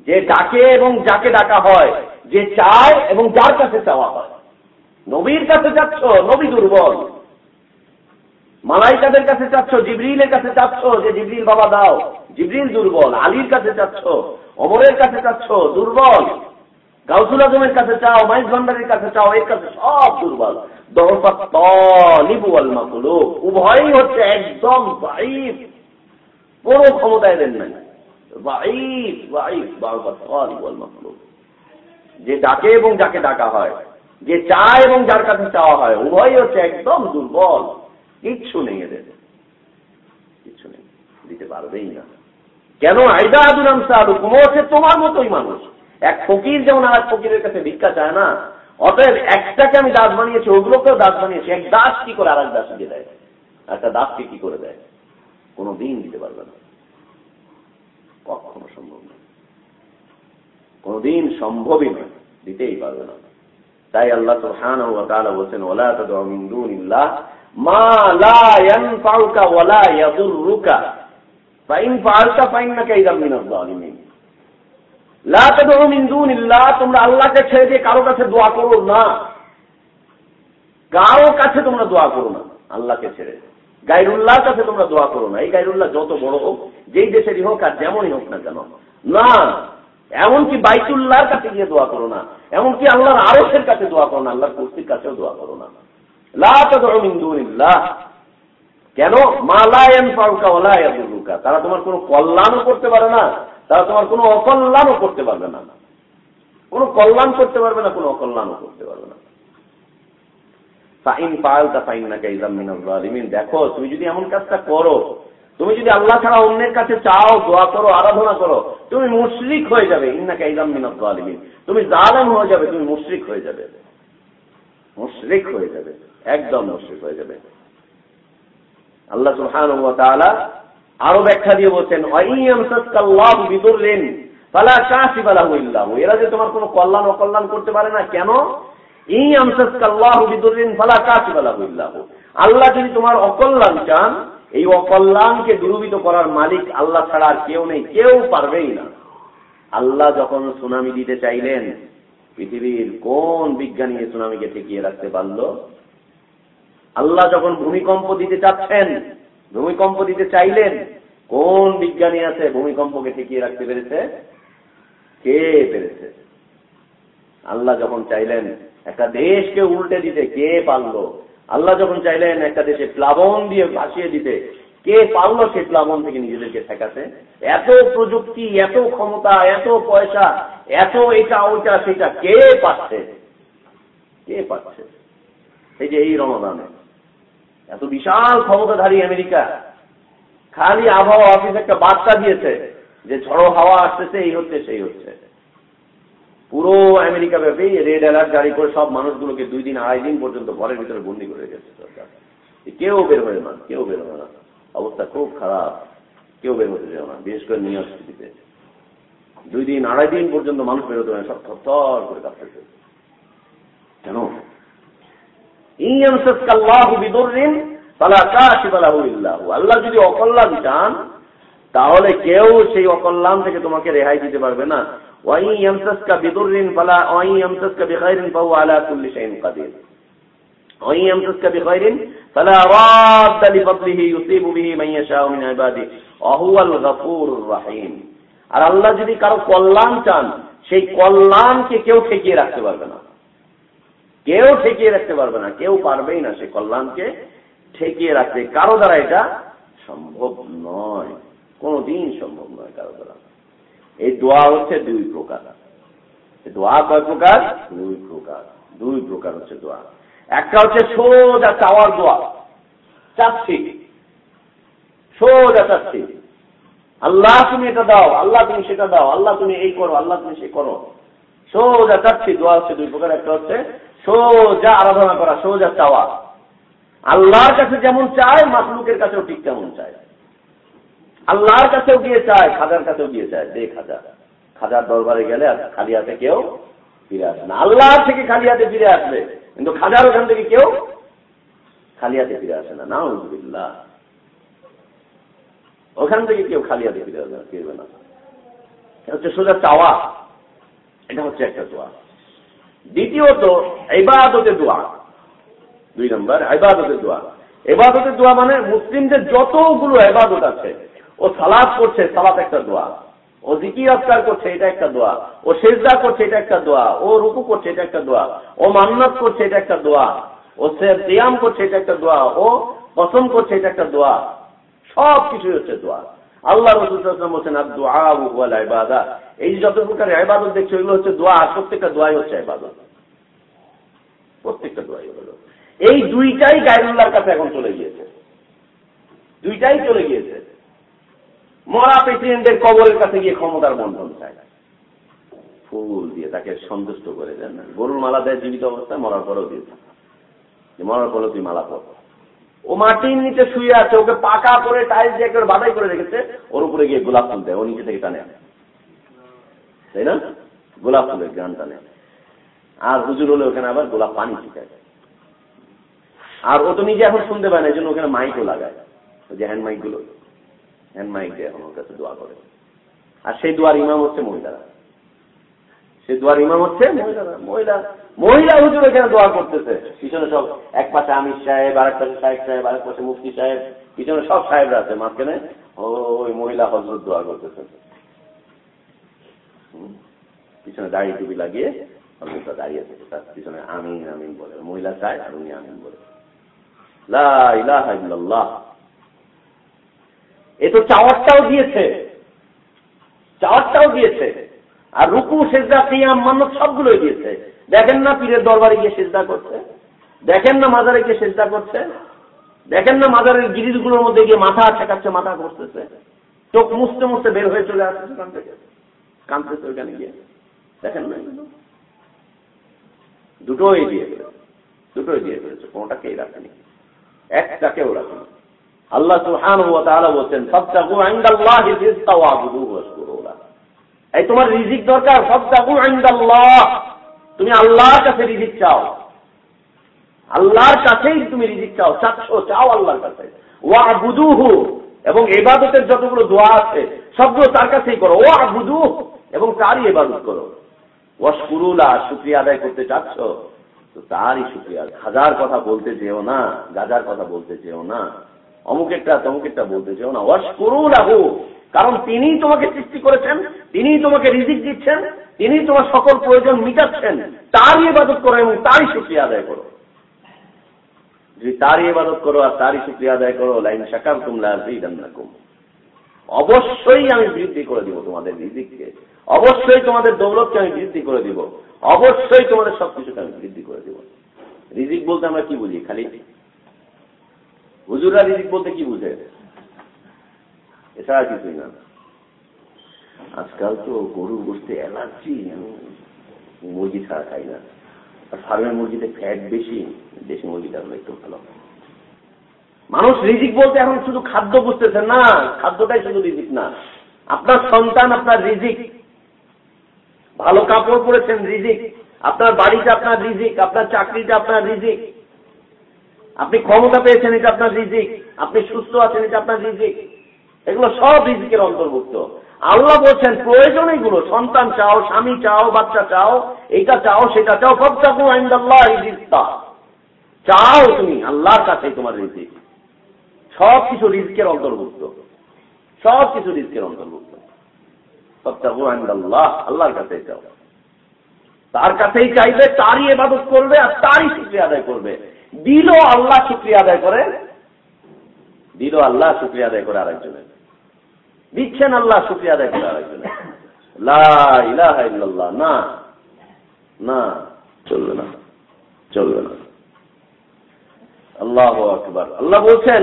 যে ডাকে এবং যাকে ডাকা হয়, যে চায় এবং যার কাছে চাওয়া হয়। নবীর কাছে চাচ্ছ, নবী দুর্বল। মালাইকাদের কাছে চাচ্ছ, জিবরিলের কাছে চাচ্ছ, যে জিবরিল বাবা দাও, জিবরিল দুর্বল। আলীর কাছে চাচ্ছ, অমরের কাছে চাচ্ছ, দুর্বল। গাউসুল আজমের কাছে চাও মাইজ ভান্ডারের কাছে চাও, এর কাছে সব দুর্বল। উভয়ই হচ্ছে একদম কোন ক্ষমতায় দেন নাই। যে ডাকে এবং যাকে ডাকা হয়, যে চায় এবং যার কাছে চাওয়া হয়, উভয়ই হচ্ছে একদম দুর্বল। কিচ্ছু নেই এদের। কিচ্ছু নেই। দিতে পারবেই না। কেন? আইদা আদুল আমসালু হচ্ছে তোমার মতোই মানুষ। এক ফকির যেমন আর ফকিরের কাছে ভিক্ষা চায় না, অতএব একটাকে আমি দাস বানিয়েছি, ওগুলোকেও দাস বানিয়েছি। এক দাস কি করে আর এক দাস দিয়ে দেয়? একটা দাসকে কি করে দেয়? কোনো দিন দিতে পারবে না। কখনো সম্ভব নয়। কোনদিন সম্ভবই নয়, দিতেই পারবে না। তাই আল্লাহ তো হান বলছেন ওলা তো তোমরা আল্লাহকে ছেড়ে দিয়ে কারও কাছে দোয়া করো না। কারও কাছে তোমরা দোয়া করো না, আল্লাহকে ছেড়ে। গাইরুল্লাহর কাছে তোমরা দোয়া করো না। এই গাইরুল্লাহ যত বড় হোক, যেই দেশেরই হোক আর যেমনই হোক না কেন। না, এমনকি বাইতুল্লাহর কাছে গিয়ে দোয়া করো না। এমনকি আল্লাহর আরসের কাছে দোয়া করো না, আল্লাহর কুস্তির কাছেও দোয়া করো না। কেন? ওলায়ুকা তারা তোমার কোনো কল্যাণও করতে পারে না, তারা তোমার কোনো অকল্যাণও করতে পারবে না। কোনো কল্যাণ করতে পারবে না, কোনো অকল্যাণও করতে পারবে না। দেখো, তুমি যদি এমন কাজটা করো, তুমি যদি আল্লাহ ছাড়া অন্যের কাছে চাও, দোয়া করো, আরাধনা করো, তুমি মুশরিক হয়ে যাবে। ইন্নাকে ইজাম মিনাজ তুমি জালেম হয়ে যাবে, তুমি মুশরিক হয়ে যাবে। মুশরিক হয়ে যাবে, একদম মুশরিক হয়ে যাবে। আল্লাহ সুহান আরও ব্যাখ্যা দিয়ে বলছেন এরা যে তোমার কোন কল্যাণ, অকল্যাণ করতে পারে না। কেন? আল্লাহ যদি তোমার অকল্যাণ চান, এই অকল্যাণকে দুরুবিত করার মালিক আল্লাহ ছাড়া আর কেউ নেই, কেউ পারবেই না। আল্লাহ যখন সুনামি দিতে চাইলেন, পৃথিবীর কোন বিজ্ঞানী সুনামিকে ঠেকিয়ে রাখতে পারল? আল্লাহ যখন ভূমিকম্প দিতে চাচ্ছেন, ভূমিকম্প দিতে চাইলেন, কোন বিজ্ঞানী আছে ভূমিকম্পকে ঠেকিয়ে রাখতে পেরেছে? কে পেরেছে? আল্লাহ যখন চাইলেন একটা দেশকে উল্টে দিতে কে পারল? আল্লাহ যখন চাইলেন একটা দেশে প্লাবন দিয়ে ভাসিয়ে দিতে, কে পারল সে প্লাবন থেকে নিজেদেরকে ঠেকাতে? এত প্রযুক্তি, এত ক্ষমতা, এত পয়সা, এত এটা, ওইটা, সেটা কে পাচ্ছে? কে পাচ্ছে? এই যে এই রমদানে। এত বিশাল ক্ষমতাধারী আমেরিকা। খালি আবহাওয়া অফিস একটা বার্তা দিয়েছে যে ঝড়ো হাওয়া আসতেছে, এই হচ্ছে, সেই হচ্ছে। পুরো আমেরিকা ব্যাপী রেড অ্যালার্ট জারি করে সব মানুষগুলোকে দুই দিন, আড়াই দিন পর্যন্ত ঘরের ভিতরে বন্দি করে রেখেছে সরকার। কেউ বের হয়ে না, কেউ বের হয় না। অবস্থা খুব খারাপ, কেউ বের হতে যাবে না, বিশেষ করে নিউ ইয়র্ক দুই দিন, আড়াই দিন পর্যন্ত মানুষ বেরোতে পারে সব থর করে কাঁপতেছে কেন? আল্লাহ যদি অকল্যাণ চান, তাহলে কেউ সেই অকল্যাণ থেকে তোমাকে রেহাই দিতে পারবে না। ওয়াই আর আল্লাহ যদি কারও কল্যাণ চান, সেই কল্যাণকে কেউ ঠেকিয়ে রাখতে পারবে না। কেউ ঠেকিয়ে রাখতে পারবে না। কেউ পারবেই না সেই কল্যাণকে ঠেকিয়ে রাখতে। কারও দ্বারা এটা সম্ভব নয়। কোনদিন সম্ভব নয় কারও দ্বারা। এই দোয়া হচ্ছে দুই প্রকার। দোয়া কয় প্রকার? দুই প্রকার। দুই প্রকার হচ্ছে দোয়া। একটা হচ্ছে সোজা চাওয়ার দোয়া। চাচ্ছি। সোজা চাচ্ছি। আল্লাহ তুমি এটা দাও, আল্লাহ তুমি সেটা দাও, আল্লাহ তুমি এই করো, আল্লাহ তুমি সে করো। সোজা চাচ্ছি, দোয়া হচ্ছে দুই প্রকার। একটা হচ্ছে সোজা আরাধনা করা, সোজা চাওয়া। আল্লাহর কাছে যেমন চায় মাতলুকের কাছেও ঠিক তেমন চায়। আল্লাহর কাছেও গিয়ে চায়, খাজার কাছেও গিয়ে চায়। দে খাজা। খাজার দরবারে গেলে আর খালি হাতে কেউ ফিরে আসে না। আল্লাহ থেকে খালি হাতে ফিরে আসবে, কিন্তু খাজার ওখান থেকে কেউ খালি হাতে ফিরে আসে না। না নাউজুবিল্লাহ। ওখান থেকে কেউ খালি হাতে ফিরে আসবে ফিরবে না। হচ্ছে সোজা চাওয়া। এটা হচ্ছে একটা দোয়া। দ্বিতীয়ত এবাদতের দোয়া। দুই নম্বর এবাদতের দোয়া। এবাদতের দোয়া মানে মুসলিমদের যতগুলো এবাদত আছে ও সালাদ করছে সালাদ একটা দোয়া। ও জিকি আফতার করছে, এটা একটা দোয়া। ও সেজদা করছে, এটা একটা দোয়া। ও রুকু করছে, এটা একটা দোয়া। ও মান্নাত করছে, এটা একটা দোয়া। ও সে ব্যায়াম করছে, এটা একটা দোয়া। ও পছন্দ করছে, এটা একটা দোয়া। সব কিছুই হচ্ছে দোয়া। আল্লাহ রসুলাম বলছেন আর দোয়া আইবাদা এই যে যত প্রকার আইবাদত দেখছ, এগুলো হচ্ছে দোয়া প্রত্যেকটা দোয়াই হচ্ছে আইবাদত প্রত্যেকটা দোয়াই হলো। এই দুইটাই গায়রুল্লাহর কাছে এখন চলে গিয়েছে। দুইটাই চলে গিয়েছে। মরা প্রেসিডেন্টের কবরের কাছে গিয়ে ক্ষমতার বন্ধন চায়। ফুল দিয়ে তাকে সন্তুষ্ট করে দেন। গরুর মালা দেয় জীবিত অবস্থায়, মরার পরেও দিয়েছে মরার পরেও তুই মালা পর। ও মাটির নিচে শুয়ে আছে, ওকে পাকা করে টাইলস দিয়ে একেবারে বাধাই করে রেখেছে, ওর উপরে গিয়ে গোলাপ ফুল দেয়, ও নিচে থেকে টানে। তাই না? গোলাপ ফুলের গান টানে। আর হুজুর হলে ওখানে আবার গোলাপ পানি শিখায় আর ও তো নিজে এখন শুনতে পায় না, এই জন্য ওখানে মাইকও লাগায়। যে হ্যান্ড মাইকগুলো। হ্যান্ড এখন ওর কাছে দোয়া করে। আর সেই দোয়ার ইমাম হচ্ছে সেই দোয়ার ইমাম হচ্ছে মহিলা মহিলা হুজুর এখানে দোয়া করতেছে। পিছনে সব এক পাশে আমির সাহেব আর এক পাশে সাহেব সাহেব আর এক পাশে মুফতি সাহেব, পিছনে সব সাহেবরা আছে, মাঝখানে ওই মহিলা হজরত দোয়া করতেছে। পিছনে দাড়ি টুপি লাগিয়ে হজরতটা দাঁড়িয়ে থাকে তার পিছনে আমিন আমিন বলে। মহিলা চায় আর উনি আমিন বলে। এ তো চাওয়ারটাও দিয়েছে। চাওয়ারটাও দিয়েছে। আর রুকু, সেজদা কিয়াম মান্নত সবগুলোই দিয়েছে। দেখেন না পীরের দরবারে গিয়ে সেজদা করছে? দেখেন না মাজারে গিয়ে সেজদা করছে? দেখেন না মাজারের গিরিজগুলোর মধ্যে গিয়ে মাথা ঠেকাচ্ছে, মাথা করতেছে চোখ মুছতে মুছতে বের হয়ে চলে আসছে সেখান থেকে। কাঁদতেছে ওইখানে গিয়ে। দেখেন না? দুটোই দিয়ে দুটোই দিয়ে ফেলেছে। কোনটাকেই রাখেনি। একটাকেও রাখেনি। আল্লাহ সুহান বলছেন সবটাকু আইন্দাল্লাহি এই তোমার রিজিক দরকার সবটাকু আইন্দাল্লাহ তুমি আল্লাহর কাছে রিজিক চাও। আল্লাহর কাছেই তুমি রিজিক চাও, চাচ্ছ, চাও আল্লাহর কাছে। ওয়া বুদুহু এবং এবাদতের যতগুলো দোয়া আছে, সবগুলো তার কাছেই করো। ওয়া বুদু এবং তারই এবাদত করো। ওয়াশকুরুলা শুক্রিয়া আদায় করতে চাচ্ছ, তো তারই শুক্রিয়া। হাজার কথা বলতে যেও না, গাজার কথা বলতে যেও না। অমুকেরটা তমুকেরটা বলতে যেও না। ওয়াশ ওয়াশকুরুলাহু কারণ তিনি তোমাকে সৃষ্টি করেছেন তিনি তোমাকে রিজিক দিচ্ছেন তিনি তোমার সকল প্রয়োজন মিটাচ্ছেন। তারই ইবাদত করো এবং তারই শুক্রিয়া আদায় করো। যদি তারই ইবাদত করো আর তারই শুক্রিয়া আদায় করো, লাইন শাকাম তুমলা জিদান্নাকুম অবশ্যই আমি বৃদ্ধি করে দিব তোমাদের রিজিককে। অবশ্যই তোমাদের দৌলতকে আমি বৃদ্ধি করে দিব। অবশ্যই তোমাদের সবকিছুকে আমি বৃদ্ধি করে দিব। রিজিক বলতে আমরা কি বুঝি? খালি হুজুরা রিজিক বলতে কি বুঝে? এছাড়া কিছুই না। আজকাল তো গরুর গোষ্ঠী অ্যালার্জি মুরগি ছাড়া খাই না। আর ফার্মের মুরগিতে ফ্যাট বেশি, দেশি মুরগিটা হলো একটু ভালো। মানুষ রিজিক বলতে এখন শুধু খাদ্য বুঝতেছে না, খাদ্যটাই শুধু রিজিক না। আপনার সন্তান, আপনার রিজিক। ভালো কাপড় পরেছেন, রিজিক। আপনার বাড়িটা আপনার রিজিক, আপনার চাকরিটা আপনার রিজিক। আপনি ক্ষমতা পেয়েছেন, এটা আপনার রিজিক। আপনি সুস্থ আছেন, এটা আপনার রিজিক। এগুলো সব রিজিকের অন্তর্ভুক্ত। আল্লাহ বলছেন, প্রয়োজন এগুলো। সন্তান চাও, স্বামী চাও, বাচ্চা চাও এটা চাও, সেটা চাও। সব চাকু আইন্দাল্লাহ চাও তুমি, আল্লাহর কাছে তোমার রিজিক। সব কিছু রিজিকের অন্তর্ভুক্ত। সব কিছু রিজিকের অন্তর্ভুক্ত। সব চাকু আইন্দাল্লাহ, আল্লাহর কাছে চাও। তার কাছেই চাইবে, তারই এবাদত করবে, আর তারই শুক্রিয়া আদায় করবে। দিল আল্লাহ শুক্রিয়া আদায় করে দিল আল্লাহ শুক্রিয়া আদায় করে আরেকজনের। দিচ্ছেন আল্লাহ শুক্রিয়া আদায় করে আরেকজন লা না না, চলবে না চলবে না। আল্লাহ বলছেন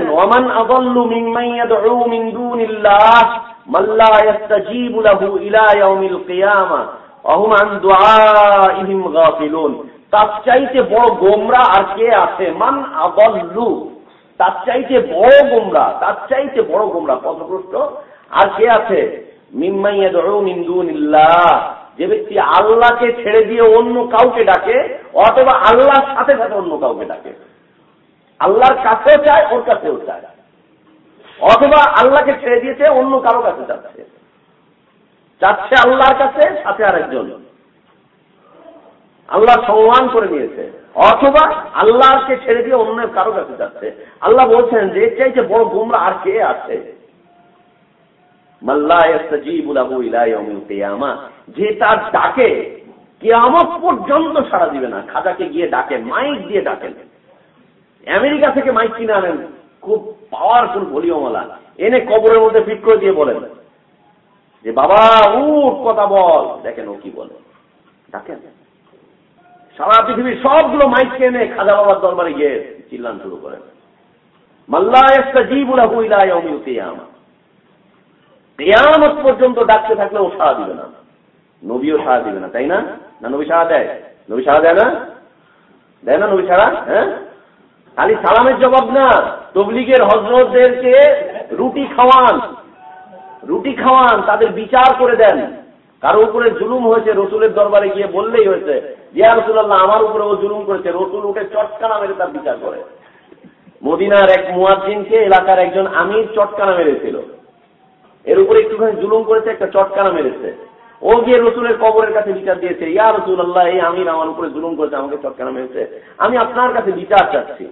তার চাইতে বড় গোমরা আর কে আছে? মান আদাল্লু। তার চাইতে বড় গোমরা, তার চাইতে বড় গোমরা পথভ্রষ্ট আর কে আছে? মিম্মান ইয়াদউ মিন যে ব্যক্তি আল্লাহকে ছেড়ে দিয়ে অন্য কাউকে ডাকে, অথবা আল্লাহর সাথে সাথে অন্য কাউকে ডাকে। আল্লাহর কাছেও চায়, ওর কাছেও চায়। অথবা আল্লাহকে ছেড়ে দিয়েছে, অন্য কারও কাছে যাচ্ছে। যাচ্ছে আল্লাহর কাছে, সাথে আরেকজন। আল্লাহ সম্মান করে নিয়েছে। অথবা আল্লাহকে ছেড়ে দিয়ে অন্য কারও কাছে যাচ্ছে। আল্লাহ বলছেন যে চাইছে বড় গুমরা আর কে আছে? যে তার ডাকে কেয়ামত পর্যন্ত সারা দিবে না। খাজাকে গিয়ে ডাকে, মাইক দিয়ে ডাকেন আমেরিকা থেকে মাইক কিনে আনেন, খুব পাওয়ারফুল ভলিউমওয়ালা। এনে কবরের মধ্যে ফিট দিয়ে বলেন, যে বাবা, উঠ, কথা বল। দেখেন ও কি বলে। ডাকেন। সারা পৃথিবীর সবগুলো মাইক এনে খাজা বাবার দরবারে গিয়ে চিল্লান শুরু করেন। পর্যন্ত ডাকতে থাকলে ও দিবে না। নবীও দিবে না, তাই না? না নবী দেয়? নবী দেয় না? দেয় না নবী হ্যাঁ? খালি সালামের জবাব না। তবলিগের হজরতদেরকে রুটি খাওয়ান। রুটি খাওয়ান, তাদের বিচার করে দেন। কারও উপরে জুলুম হয়েছে, রসুলের দরবারে গিয়ে বললেই হয়েছে জিয়া রসুল্লাহ আমার উপরে ও জুলুম করেছে, রসুল উঠে চটকানা মেরে তার বিচার করে। মদিনার এক মুয়াজিনকে এলাকার একজন আমির চটকানা মেরেছিল। এর উপরে একটুখানি জুলুম করেছে, একটা চটকানা মেরেছে। ও গিয়ে রসুলের কবরের কাছে বিচার দিয়েছে, ইয়া রসুল আল্লাহ এই আমির আমার উপরে জুলুম করেছে, আমাকে চটকানা মেরেছে, আমি আপনার কাছে বিচার চাচ্ছি।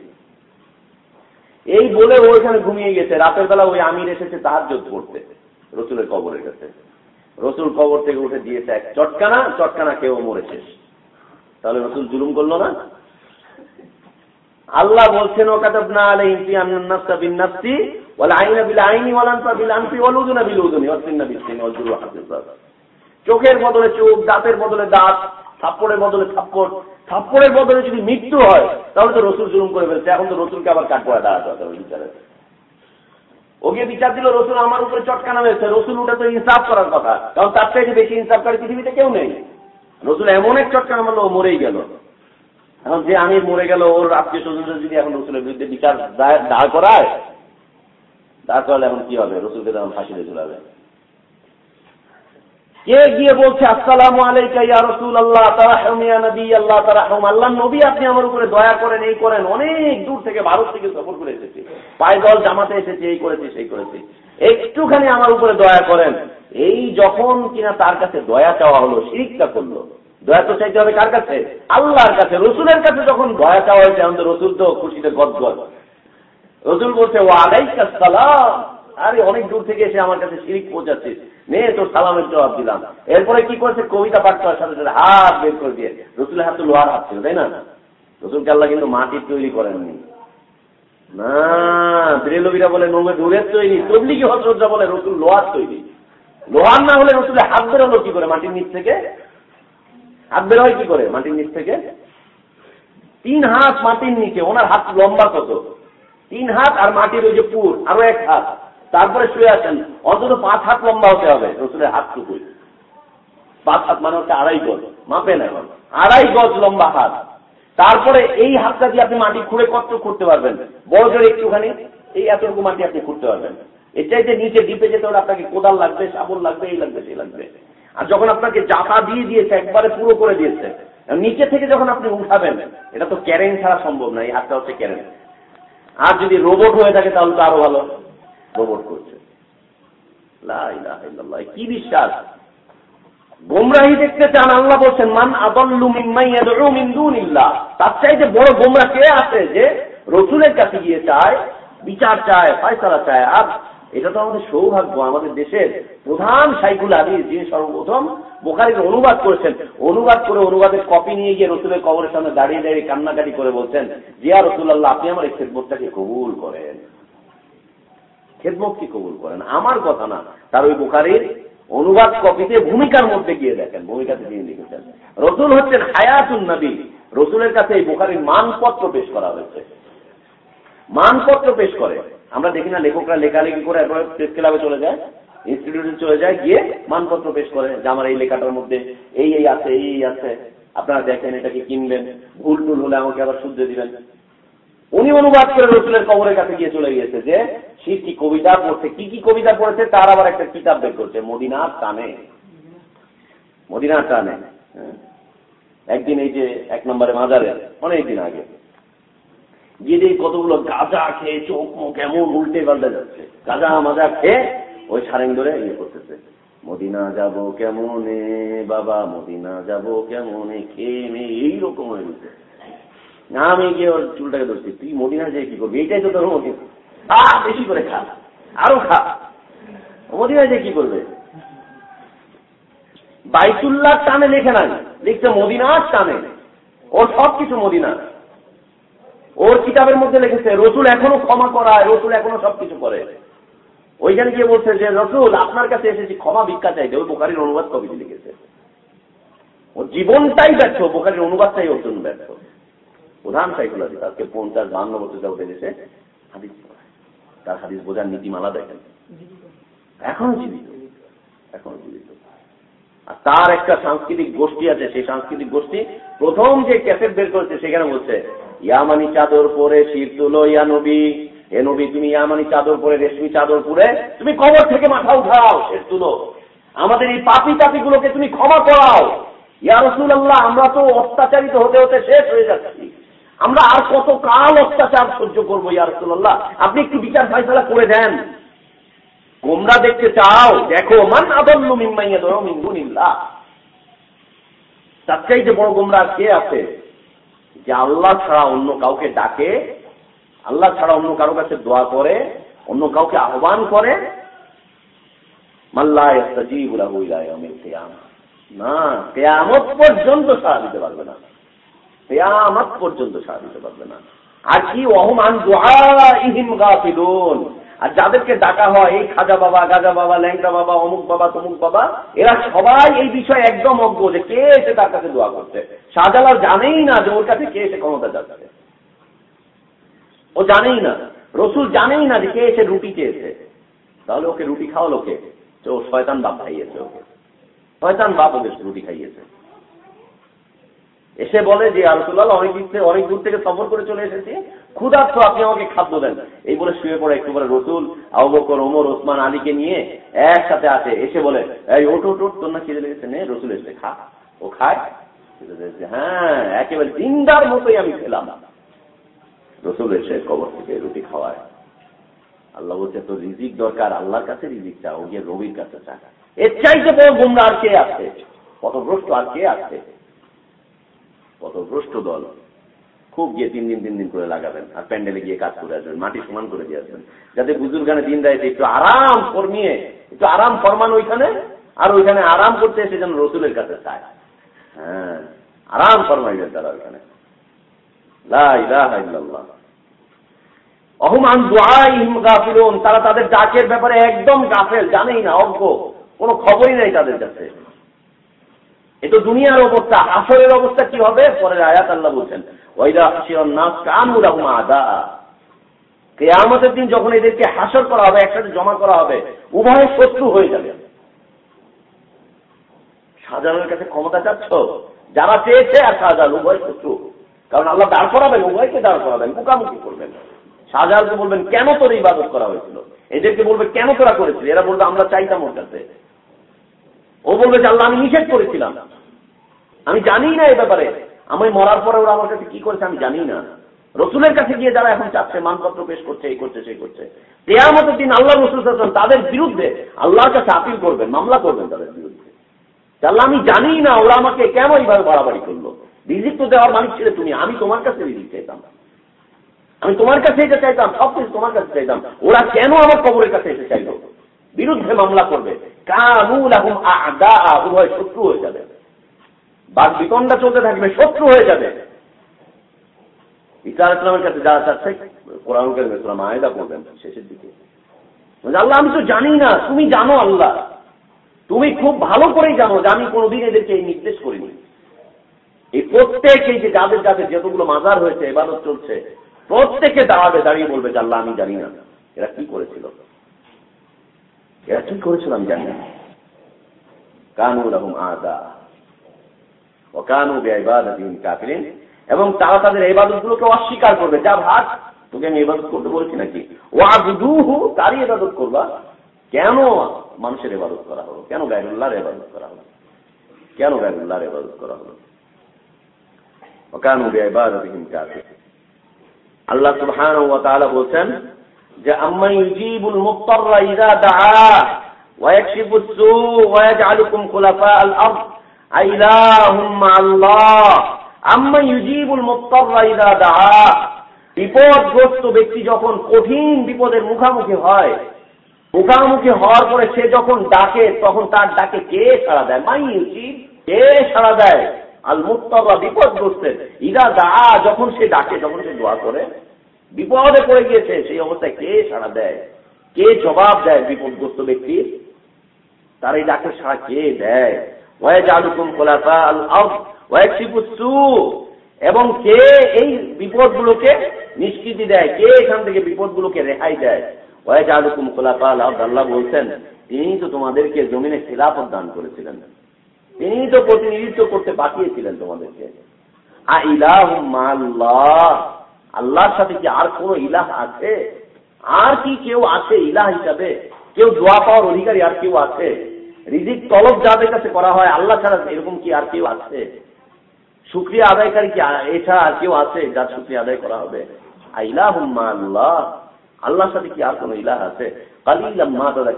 এই বলে ও এখানে ঘুমিয়ে গেছে, রাতের বেলা ওই আমির এসেছে তাহার যোগ করতে রসুলের কবরের কাছে। রসুল কবর থেকে উঠে দিয়েছে এক চটকানা চটকানা কেউ মরেছে। তাহলে রসুল জুলুম করল না? আল্লাহ বলছেন ও কাতাব না আলে ইনফি আন্নাস্তা বিন নাফসি ওয়াল আইনা বিল আইনি ওয়াল আনফা বিল আনফি ওয়াল উযুনা বিল উযুনি ওয়াল সিন্না বিল সিন্নি ওয়াল বিল চোখের বদলে চোখ, দাঁতের বদলে দাঁত, থাপ্পড়ের বদলে থাপ্পড়। থাপ্পড়ের বদলে যদি মৃত্যু হয়, তাহলে তো রসুল জুলুম করে ফেলছে। এখন তো রসুলকে আবার কাট করে দাঁড়াতে হবে বিচারে ওকে বিচার দিল, রসুল আমার উপরে চটকা হয়েছে রসুল উঠে তো ইনসাফ করার কথা। কারণ তার থেকে বেশি ইনসাফ করে পৃথিবীতে কেউ নেই। রসুল এমন এক চটকা মারলো ও মরেই গেল। এখন যে আমি মরে গেল, ওর আত্মীয় স্বজনরা যদি এখন রসুলের বিরুদ্ধে বিচার দাঁড় করায়, দাঁড় করালে এখন কি হবে? রসুলকে তখন ফাঁসিতে চলাবে কে গিয়ে বলছে, আসসালাম আলাইকা রসুল আল্লাহ তারা হেমিয়া নবী আল্লাহ তারা হেম আল্লাহ, নবী আপনি আমার উপরে দয়া করেন, এই করেন। অনেক দূর থেকে ভারত থেকে সফর করে এসেছি। পায়দল জামাতে এসেছে, এই করেছে, সেই করেছে। একটুখানি আমার উপরে দয়া করেন। এই যখন কিনা তার কাছে দয়া চাওয়া হলো, শিরিকটা করল। দয়া তো চাইতে হবে কার কাছে? আল্লাহর কাছে। রসুলের কাছে যখন দয়া চাওয়া হয়েছে, আমাদের রসুল তো খুশিতে গদগদ। রসুল বলছে ও আলাইকা আরে অনেক দূর থেকে এসে আমার কাছে শিরিক পৌঁছাচ্ছিস নে, তোর সালামের জবাব দিলাম। এরপরে কি করেছে? কবিতা পাঠ করার সাথে সাথে হাত বের করে দিয়ে, রসুলের হাতে লোহার হাত ছিল, তাই না? রসুলকে আল্লাহ কিন্তু মাটির তৈরি করেননি। না বলে দূরের তৈরি বলে, রসুল লোহার তৈরি। লোহার না হলে রসুলের হাত বেরোলো কি করে? মাটির নিচ থেকে? হাত বের হয় কি করে মাটির নিচ থেকে? তিন হাত মাটির নিচে, ওনার হাত লম্বা কত? তিন হাত আর মাটির ওই যে পুর, আরও এক হাত। তারপরে শুয়ে আছেন। অন্তত পাঁচ হাত লম্বা হতে হবে, রসুলের হাতটুকুই। পাঁচ হাত মানে হচ্ছে আড়াই গজ। মাপে না আড়াই গজ লম্বা হাত। তারপরে এই হাতটা দিয়ে আপনি মাটি খুঁড়ে কত খুঁড়তে পারবেন। বড় জোরে একটুখানি, এই এতটুকু মাটি আপনি খুঁড়তে পারবেন। এর চাইতে নিচে ডিপে যেতে হলে আপনাকে কোদাল লাগবে, সাবল লাগবে, এই লাগবে, সেই লাগবে। আর যখন আপনাকে জাতা দিয়ে দিয়েছে, একবারে পুরো করে দিয়েছে, নিচে থেকে যখন আপনি উঠাবেন, এটা তো ক্যারেন ছাড়া সম্ভব না, এই হাতটা হচ্ছে ক্যারেন। আর যদি রোবট হয়ে থাকে, তাহলে তো আরও ভালো। রোবট করছে। কি বিশ্বাস? গোমরাহি দেখতে চান, আল্লাহ বলছেন, মান আদল্লু মিন্দুনিল্লাহ তার চাইতে বড় গোমরা কে আছে যে রসুলের কাছে গিয়ে চায়, বিচার চায়, ফয়সালা চায়? আর এটা তো আমাদের সৌভাগ্য, আমাদের দেশের প্রধান সাইকুল হাদিস, যিনি সর্বপ্রথম বোখারির অনুবাদ করেছেন, অনুবাদ করে অনুবাদের কপি নিয়ে গিয়ে রসুলের কবরের সামনে দাঁড়িয়ে দাঁড়িয়ে কান্নাকাটি করে বলছেন, জিয়া রসুল্লাহ আপনি আমার এই খেদবোধটাকে কবুল করেন। খেদমত কি কবুল করেন? আমার কথা না। তার ওই বুখারির অনুবাদ কপিতে ভূমিকার মধ্যে গিয়ে দেখেন, ভূমিকাতে তিনি লিখেছেন। রসুল হচ্ছেন হায়াতুন নবী। রসুলের কাছে এই বুখারির মানপত্র পেশ করা হয়েছে। মানপত্র পেশ করে। আমরা দেখি না লেখকরা লেখালেখি করে একবার প্রেস ক্লাবে চলে যায় ইনস্টিটিউটে চলে যায়, গিয়ে মানপত্র পেশ করে যে আমার এই লেখাটার মধ্যে এই এই আছে, এই এই আছে। আপনারা দেখেন এটাকে কিনবেন? ভুল টুল হলে আমাকে আবার শুদ্ধে দিবেন। উনি অনুবাদ করে রসুলের কবরের কাছে গিয়ে চলে গিয়েছে যে সে কি কবিতা পড়ছে, কি কি কবিতা পড়েছে তার আবার একটা কিতাব বের করছে মদিনার টানে। মদিনার টানে হ্যাঁ। একদিন এই যে এক নম্বরে মাজারে অনেকদিন আগে, গিয়ে কতগুলো গাঁজা খেয়ে চোখ মুখ এমন উল্টে পাল্টে যাচ্ছে। গাঁজা মাজা খেয়ে ওই সারেং ধরে ইয়ে করতেছে। মদিনা যাব কেমনে, বাবা, মদিনা যাব কেমনে, খেয়ে মেয়ে এইরকম হয়ে গেছে। না আমি গিয়ে ওর চুলটাকে ধরছি। তুই মদিনা যেয়ে কি করবি? এইটাই তো তোর মদিনা আ বেশি করে খা। আরও খা। মদিনা যে কি করবে বাইতুল্লাহ টানে লেখে নাই। লিখছে মদিনার টানে। ওর মদিনা ওর কিতাবের মধ্যে লিখেছে, রসুল এখনও ক্ষমা করায়, রসুল এখনও সবকিছু করে। ওইখানে গিয়ে বলছে যে, রসুল, আপনার কাছে এসেছি, ক্ষমা ভিক্ষা ওই বোকারির অনুবাদ কবিটি লিখেছে। ওর জীবনটাই ব্যর্থ বোকারির অনুবাদটাই ওর ব্যর্থ। প্রধান সাইকোলজি পঞ্চাশ বান্ন বছর। তার হাদিস বোঝার নীতিমালা দেখেন এখনও। জীবিত। এখনও জীবিত। আর তার একটা সাংস্কৃতিক গোষ্ঠী আছে, সেই সাংস্কৃতিক গোষ্ঠী প্রথম যে ক্যাসেট বের করেছে সেখানে বলছে, ইয়ামানি চাদর পরে শির তুলো, ইয়া নবী। এ নবী, তুমি ইয়ামানি চাদর পরে রেশমি চাদর পরে, তুমি কবর থেকে মাথা উঠাও শেষ তুলো। আমাদের এই পাপি তাপি গুলোকে তুমি ক্ষমা করাও। ইয়া রসুল আল্লাহ আমরা তো অত্যাচারিত হতে হতে শেষ হয়ে যাচ্ছি। আমরা আর কত কাল অত্যাচার সহ্য করব, ইয়া রসুল্লাহ আপনি একটু বিচার ফাইসলা করে দেন। গোমরা দেখতে চাও, দেখো, মান আদল্য মিম্মাইয়া ধরো মিঙ্গুনিল্লা তার চাইতে বড় গোমরা কে আছে? যে আল্লাহ ছাড়া অন্য কাউকে ডাকে, আল্লাহ ছাড়া অন্য কারও কাছে দোয়া করে, অন্য কাউকে আহ্বান করে। মাল্লা ইস্তাজিবুলাহু ইলা ইয়াউমিল কিয়ামা। না, কেয়ামত পর্যন্ত সাড়া দিতে পারবে না। কেয়ামত পর্যন্ত সাড়া দিতে পারবে না। আর কি অহমান আর যাদেরকে ডাকা হয়, এই খাজা বাবা, গাজা বাবা ল্যাংটা বাবা, অমুক বাবা, তমুক বাবা, এরা সবাই এই বিষয়ে একদম অজ্ঞ যে কে এসে তার কাছে দোয়া করছে। শাহজালাল জানেই না যে ওর কাছে কে এসে ক্ষমতা যাচ্ছে। ও জানেই না, রসুল জানেই না যে কে এসে রুটি চেয়েছে তাহলে ওকে রুটি খাওয়ালো কে? যে ও শয়তান বাপ খাইয়েছে ওকে। শয়তান বাপ ওদের রুটি খাইয়েছে। এসে বলে যে আলসুল্লাহ অনেক অনেক দূর থেকে সফর করে চলে এসেছি। ক্ষুধার্থ আপনি আমাকে খাদ্য দেন। এই বলে শুয়ে পড়ে একটু পরে রসুল আবকর ওমর, ওসমান, আলীকে নিয়ে একসাথে আসে। এসে বলে, এই ওট ওট ওট তোর না খিদে লেগেছে নে, রসুল এসে খা। ও খায়। হ্যাঁ একেবারে দিনদার মতোই আমি খেলাম। রসুল এসে কবর থেকে রুটি খাওয়ায়। আল্লাহ বলছে তো রিজিক দরকার, আল্লাহর কাছে রিজিক চা ও গিয়ে রবির কাছে চা এর চাইতে বড় গুমরা আর কে আছে? কত ভ্রষ্ট আর কে আছে? কত ভ্রষ্ট দল। খুব গিয়ে তিন দিন তিন দিন করে লাগাবেন আর প্যান্ডেলে গিয়ে কাজ করে আসবেন, মাটি সমান করে দিয়ে আসবেন। যাতে বুজুর্গানে দিন দেয় একটু আরাম ফরমিয়ে একটু আরাম ফরমান ওইখানে, আর ওইখানে আরাম করতে এসে যেন রসুলের কাছে চায়। হ্যাঁ আরাম ফরমাইবেন তারা ওইখানে। অহমান তারা তাদের ডাকের ব্যাপারে একদম গাফেল, জানেই না, অজ্ঞ। কোনো খবরই নাই তাদের কাছে। এ তো দুনিয়ার অবস্থা, আসরের অবস্থা কি হবে? পরের আয়াত আল্লাহ বলছেন কেয়ামতের দিন যখন এদেরকে হাসর করা হবে, একসাথে জমা করা হবে, উভয় শত্রু হয়ে যাবে। কাছে ক্ষমতা চাচ্ছ? যারা চেয়েছে আর উভয় শত্রু। কারণ আল্লাহ দাঁড় করাবেন, উভয়কে দাঁড় করাবেন, মুখামুখি করবেন। শাহজাহানকে বলবেন, কেন তোর ইবাদত করা হয়েছিল? এদেরকে বলবে, কেন তোরা করেছিল? এরা বলবে, আমরা চাইতাম ওর কাছে। ও বলবে যে, আল্লাহ, আমি নিষেধ করেছিলাম। আমি জানি না এ ব্যাপারে। আমি মরার পরে ওরা আমার কাছে কি করেছে আমি জানি না। রসুলের কাছে গিয়ে যারা এখন চাচ্ছে, মানপত্র পেশ করছে, এই করছে, সেই করছে তেয়ামতের দিন আল্লাহ রসুল তাদের বিরুদ্ধে আল্লাহর কাছে আপিল করবেন, মামলা করবেন তাদের বিরুদ্ধে। আল্লাহ, আমি জানি না ওরা আমাকে কেন এইভাবে বাড়াবাড়ি করল। রিজিক তো দেওয়ার মালিক ছিল তুমি, আমি তোমার কাছে রিজিক চাইতাম। আমি তোমার কাছে এটা চাইতাম সব কিছু তোমার কাছে চাইতাম। ওরা কেন আমার কবরের কাছে এসে চাইল? বিরুদ্ধে মামলা করবে। কানুল এখন আদা উভয় শত্রু হয়ে যাবে। বাদ বিতণ্ডা চলতে থাকবে, শত্রু হয়ে যাবে। ইসা ইসলামের কাছে যারা চাচ্ছে কোরআন কেন্দ্রে তোরা মায়েদা করবেন, শেষের দিকে। আল্লাহ, আমি তো জানি না, তুমি জানো আল্লাহ। তুমি খুব ভালো করেই জানো যে আমি কোনোদিন এদেরকে এই নির্দেশ করিনি। এই প্রত্যেক এই যে যাদের যাদের যতগুলো মাজার হয়েছে, এবাদত চলছে, প্রত্যেকে দাঁড়াবে, দাঁড়িয়ে বলবে যে আল্লাহ, আমি জানি না। এরা কি করেছিল? এরা কি করেছিল আমি জানি না। কানু রহম আদা। ও কানু কাফিরিন। এবং তারা তাদের এবাদত গুলোকে অস্বীকার করবে। যা ভাত তোকে আমি এবাদত করতে বলছি নাকি? ওয়াবুদুহু, তারই এবাদত করবা। কেন মানুষের এবাদত করা হলো? কেন গায়রুল্লাহর এবাদত করা হলো? কেন গায়রুল্লাহর এবাদত করা হলো? ওকানু বেআবাদিন কাফির আল্লাহ সুবহানাহু ওয়া তাআলা বলছেন যে, আম্মা ইউজিবুল মুত্তাররা ইযা দাআ ওয়া ইয়াকশিফু সু ওয়া ইয়াজআলুকুম খুলাফা আল আরদ। আল্লাহ। মুত্তাররা বিপদগ্রস্ত ব্যক্তি যখন কঠিন বিপদের মুখামুখি হয়, মুখামুখি হওয়ার পরে সে যখন ডাকে, তখন তার ডাকে কে সাড়া দেয়? মাই ইউজিব, কে সাড়া দেয়? আল মুত্তাবা বিপদগ্রস্তের। ইরা দা যখন সে ডাকে, যখন সে দোয়া করে, বিপদে পড়ে গিয়েছে, সেই অবস্থায় কে সাড়া দেয়? কে জবাব দেয় বিপদগ্রস্ত ব্যক্তির? তার এই ডাকে সাড়া কে দেয়? ওয়াজ আলুকুম খোলাফা আল ওয়াইসু এবং কে এই বিপদগুলোকে নিষ্কৃতি দেয়, কে এখান থেকে বিপদগুলোকে রেহাই দেয় ওয়াজ আলুকুম খোলাফা আল আল্লাহ বলছেন তিনি তো তোমাদেরকে জমিনে খিলাফত দান করেছিলেন। তিনি তো প্রতিনিধিত্ব করতে পাঠিয়েছিলেন তোমাদেরকে। আল্লাহর সাথে কি আর কোন ইলাহ আছে? আর কি কেউ আছে ইলাহ হিসাবে? কেউ দোয়া পাওয়ার অধিকারী আর কেউ আছে? রিজিক তলব যাদের কাছে করা হয়, আল্লাহ ছাড়া এরকম কি আর কেউ আছে? সুক্রিয়া আদায়কারী কি এছাড়া আর কেউ আছে যার সুক্রিয়া আদায় করা হবে? ইলাহ আল্লাহ। আল্লাহর সাথে কি আর কোন ইলাহ আছে?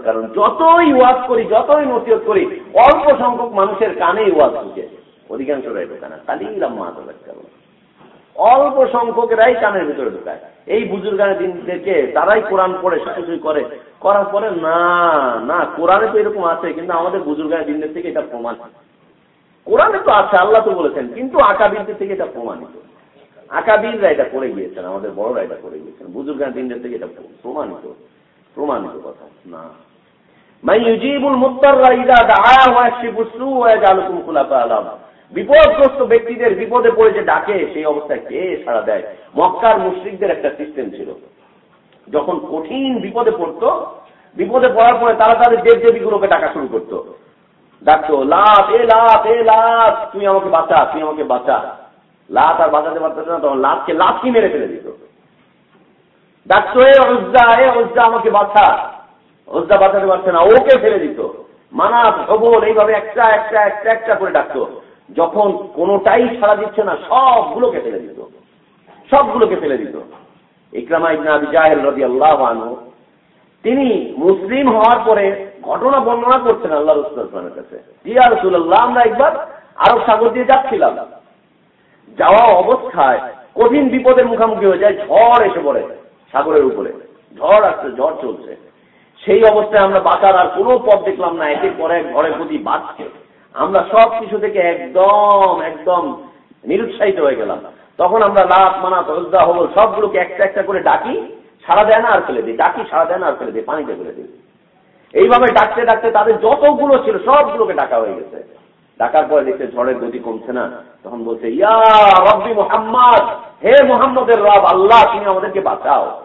কারণ, যতই ওয়াজ করি, যতই নসিহত করি, অল্প সংখ্যক মানুষের কানেই ওয়াজ ঢুকে। অধিকাংশ রায় ঢোকে না। কালিলাম মাদার কারণ। অল্প সংখ্যকেরাই কানের ভিতরে ঢোকায়। এই বুজুর্গানের দিনদেরকে তারাই কোরআন পড়ে সবকিছুই করে, করার পরে না না, কোরআনে তো এরকম আছে, কিন্তু আমাদের বুজুর্গানের দিনদের থেকে এটা প্রমাণ কোরআনে তো আছে, আল্লাহ তো বলেছেন, কিন্তু আকাবিনদের থেকে এটা প্রমাণিত। আকাবিনরা এটা করে গিয়েছেন, আমাদের বড়রা এটা করে গিয়েছেন বুজুর্গানের দিনদের থেকে এটা প্রমাণিত প্রমাণিত কথা, না। বিপদগ্রস্ত ব্যক্তিদের বিপদে পড়ে যে ডাকে, সেই অবস্থায় কে সাড়া দেয়? মক্কার মুশ্রিকদের একটা সিস্টেম ছিল। যখন কঠিন বিপদে পড়ত, বিপদে পড়ার পরে তারা তাদের দেব দেবীগুলোকে ডাকা শুরু করত। ডাকতো লাভ এ লাভ এ লাভ তুই আমাকে বাঁচা, তুই আমাকে বাঁচা। লাভ আর বাঁচাতে পারতেছে না, তখন লাভকে লাভ কি মেরে ফেলে দিত। ডাকতো, এ অজ্জা এ অজ্জা আমাকে বাঁচা। অজ্জা বাঁচাতে পারছে না, ওকে ফেলে দিত। মানা ভবন এইভাবে একটা একটা একটা একটা করে ডাকতো। যখন কোনোটাই ছাড়া দিচ্ছে না, সবগুলোকে ফেলে দিত। সবগুলোকে ফেলে দিত। ইকরামা ইবনা আবি রদি আল্লাহ তিনি মুসলিম হওয়ার পরে ঘটনা বর্ণনা করছেন আল্লাহ রসুলের কাছে। জিয়া রসুল্লাহ আমরা একবার আরব সাগর দিয়ে যাচ্ছিলাম। যাওয়া অবস্থায় কঠিন বিপদের মুখোমুখি হয়ে যায়, ঝড় এসে পড়ে সাগরের উপরে। ঝড় আসছে, ঝড় চলছে। সেই অবস্থায় আমরা বাঁচার আর কোনো পথ দেখলাম না, একের পরে ঘরের প্রতি বাঁচছে। আমরা সব কিছু থেকে একদম একদম নিরুৎসাহিত হয়ে গেলাম। তখন আমরা লাভ মানা তজদা হবল সবগুলোকে একটা একটা করে ডাকি সারা দেয় না আর ফেলে দিই। ডাকি সারা দেয় না আর ফেলে দিই, পানিতে ফেলে দিই। এইভাবে ডাকতে ডাকতে তাদের যতগুলো ছিল সবগুলোকে ডাকা হয়ে গেছে। ডাকার পরে দেখতে ঝড়ের গতি কমছে না। তখন বলছে, ইয়া রব্বি মোহাম্মদ, হে মোহাম্মদের রব, আল্লাহ, তুমি আমাদেরকে বাঁচাও।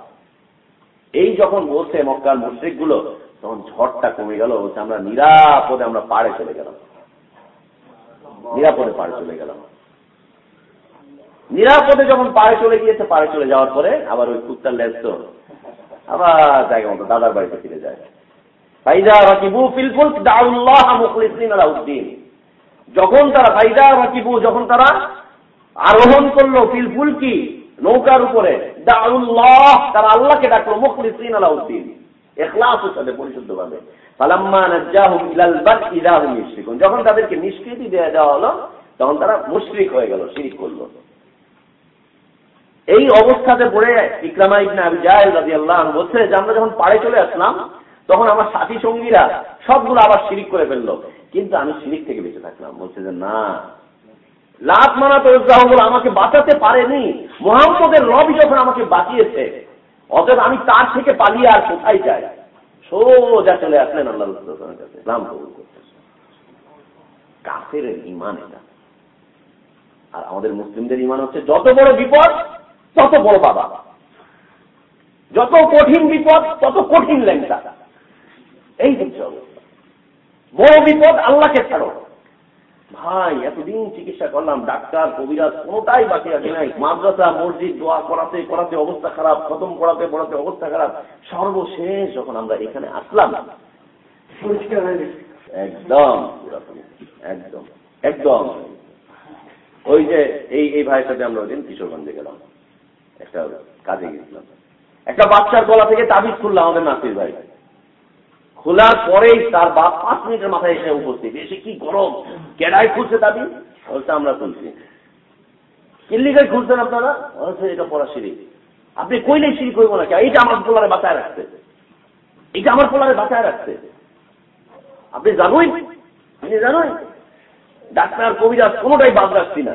এই যখন বলছে মক্কার মুশ্রিকগুলো তখন ঝড়টা কমে গেল। বলছে, আমরা নিরাপদে আমরা পাড়ে চলে গেলাম। নিরাপদে পাড়ে চলে গেলাম। নিরাপদে যখন পাড়ে চলে গিয়েছে, পাড়ে চলে যাওয়ার পরে আবার ওই কুত্তার লেজ তো আবার জায়গা মতো দাদার বাড়িতে ফিরে যায়। যখন তারা ফাইদা রাকিবু যখন তারা আরোহণ করল ফিলফুল কি নৌকার উপরে, দাউল্লাহ, তারা আল্লাহকে ডাকলো মুখলিসিন আলাউদ্দিন পরিশুদ্ধভাবে যখন তাদেরকে নিষ্কৃতি দেওয়া হলো, তখন তারা মুশরিক হয়ে গেল, শিরিক করল। এই অবস্থাতে পড়ে ইকরামা ইবনে আবি জাহেল রাদিয়াল্লাহু বলছে যে, আমরা যখন পাড়ে চলে আসলাম, তখন আমার সাথী সঙ্গীরা সবগুলো আবার শিরিক করে ফেলল। কিন্তু আমি শিরিক থেকে বেঁচে থাকলাম। বলছে যে, না। লাভ মানা তো আমাকে বাঁচাতে পারেনি। মোহাম্মদের রবি যখন আমাকে বাঁচিয়েছে অতএব আমি তার থেকে পালিয়ে আর কোথায় যাই? সোজা চলে আসলেন আল্লাহ কবুল ইমান এটা। আর আমাদের মুসলিমদের ইমান হচ্ছে, যত বড় বিপদ, তত বড় বাবা যত কঠিন বিপদ, তত কঠিন ল্যাংটা এই হচ্ছে বড় বিপদ আল্লাহকে ছাড়ো। ভাই এতদিন চিকিৎসা করলাম ডাক্তার কবিরাজ কোনোটাই বাকি আছে নাই। মাদ্রাসা মসজিদ দোয়া করাতে করাতে অবস্থা খারাপ খতম করাতে পড়াতে অবস্থা খারাপ। সর্বশেষ যখন আমরা এখানে আসলাম একদম একদম একদম। ওই যে এই এই ভাইয়ের সাথে আমরা ওই দিন কিশোরগঞ্জে গেলাম। একটা কাজে গেছিলাম একটা বাচ্চার গলা থেকে তাবিজ খুললাম আমাদের নাসির ভাই। খোলার পরেই তার বাপ পাঁচ মিনিটের মাথায় এসে উপস্থিত। এসে কি গরম? কেডাই খুলছে দাবি বলছে, আমরা খুলছি। কিল্লিগাই খুলছেন আপনারা? বলছে, এটা পড়া সিঁড়ি। আপনি কইলেই সিঁড়ি করব না এইটা আমার পোলারে বাঁচায় রাখছে। এটা আমার পোলারে বাঁচায় রাখছে। আপনি জানুই আপনি জানুই ডাক্তার কবিরাজ, কোনোটাই বাদ রাখছি না।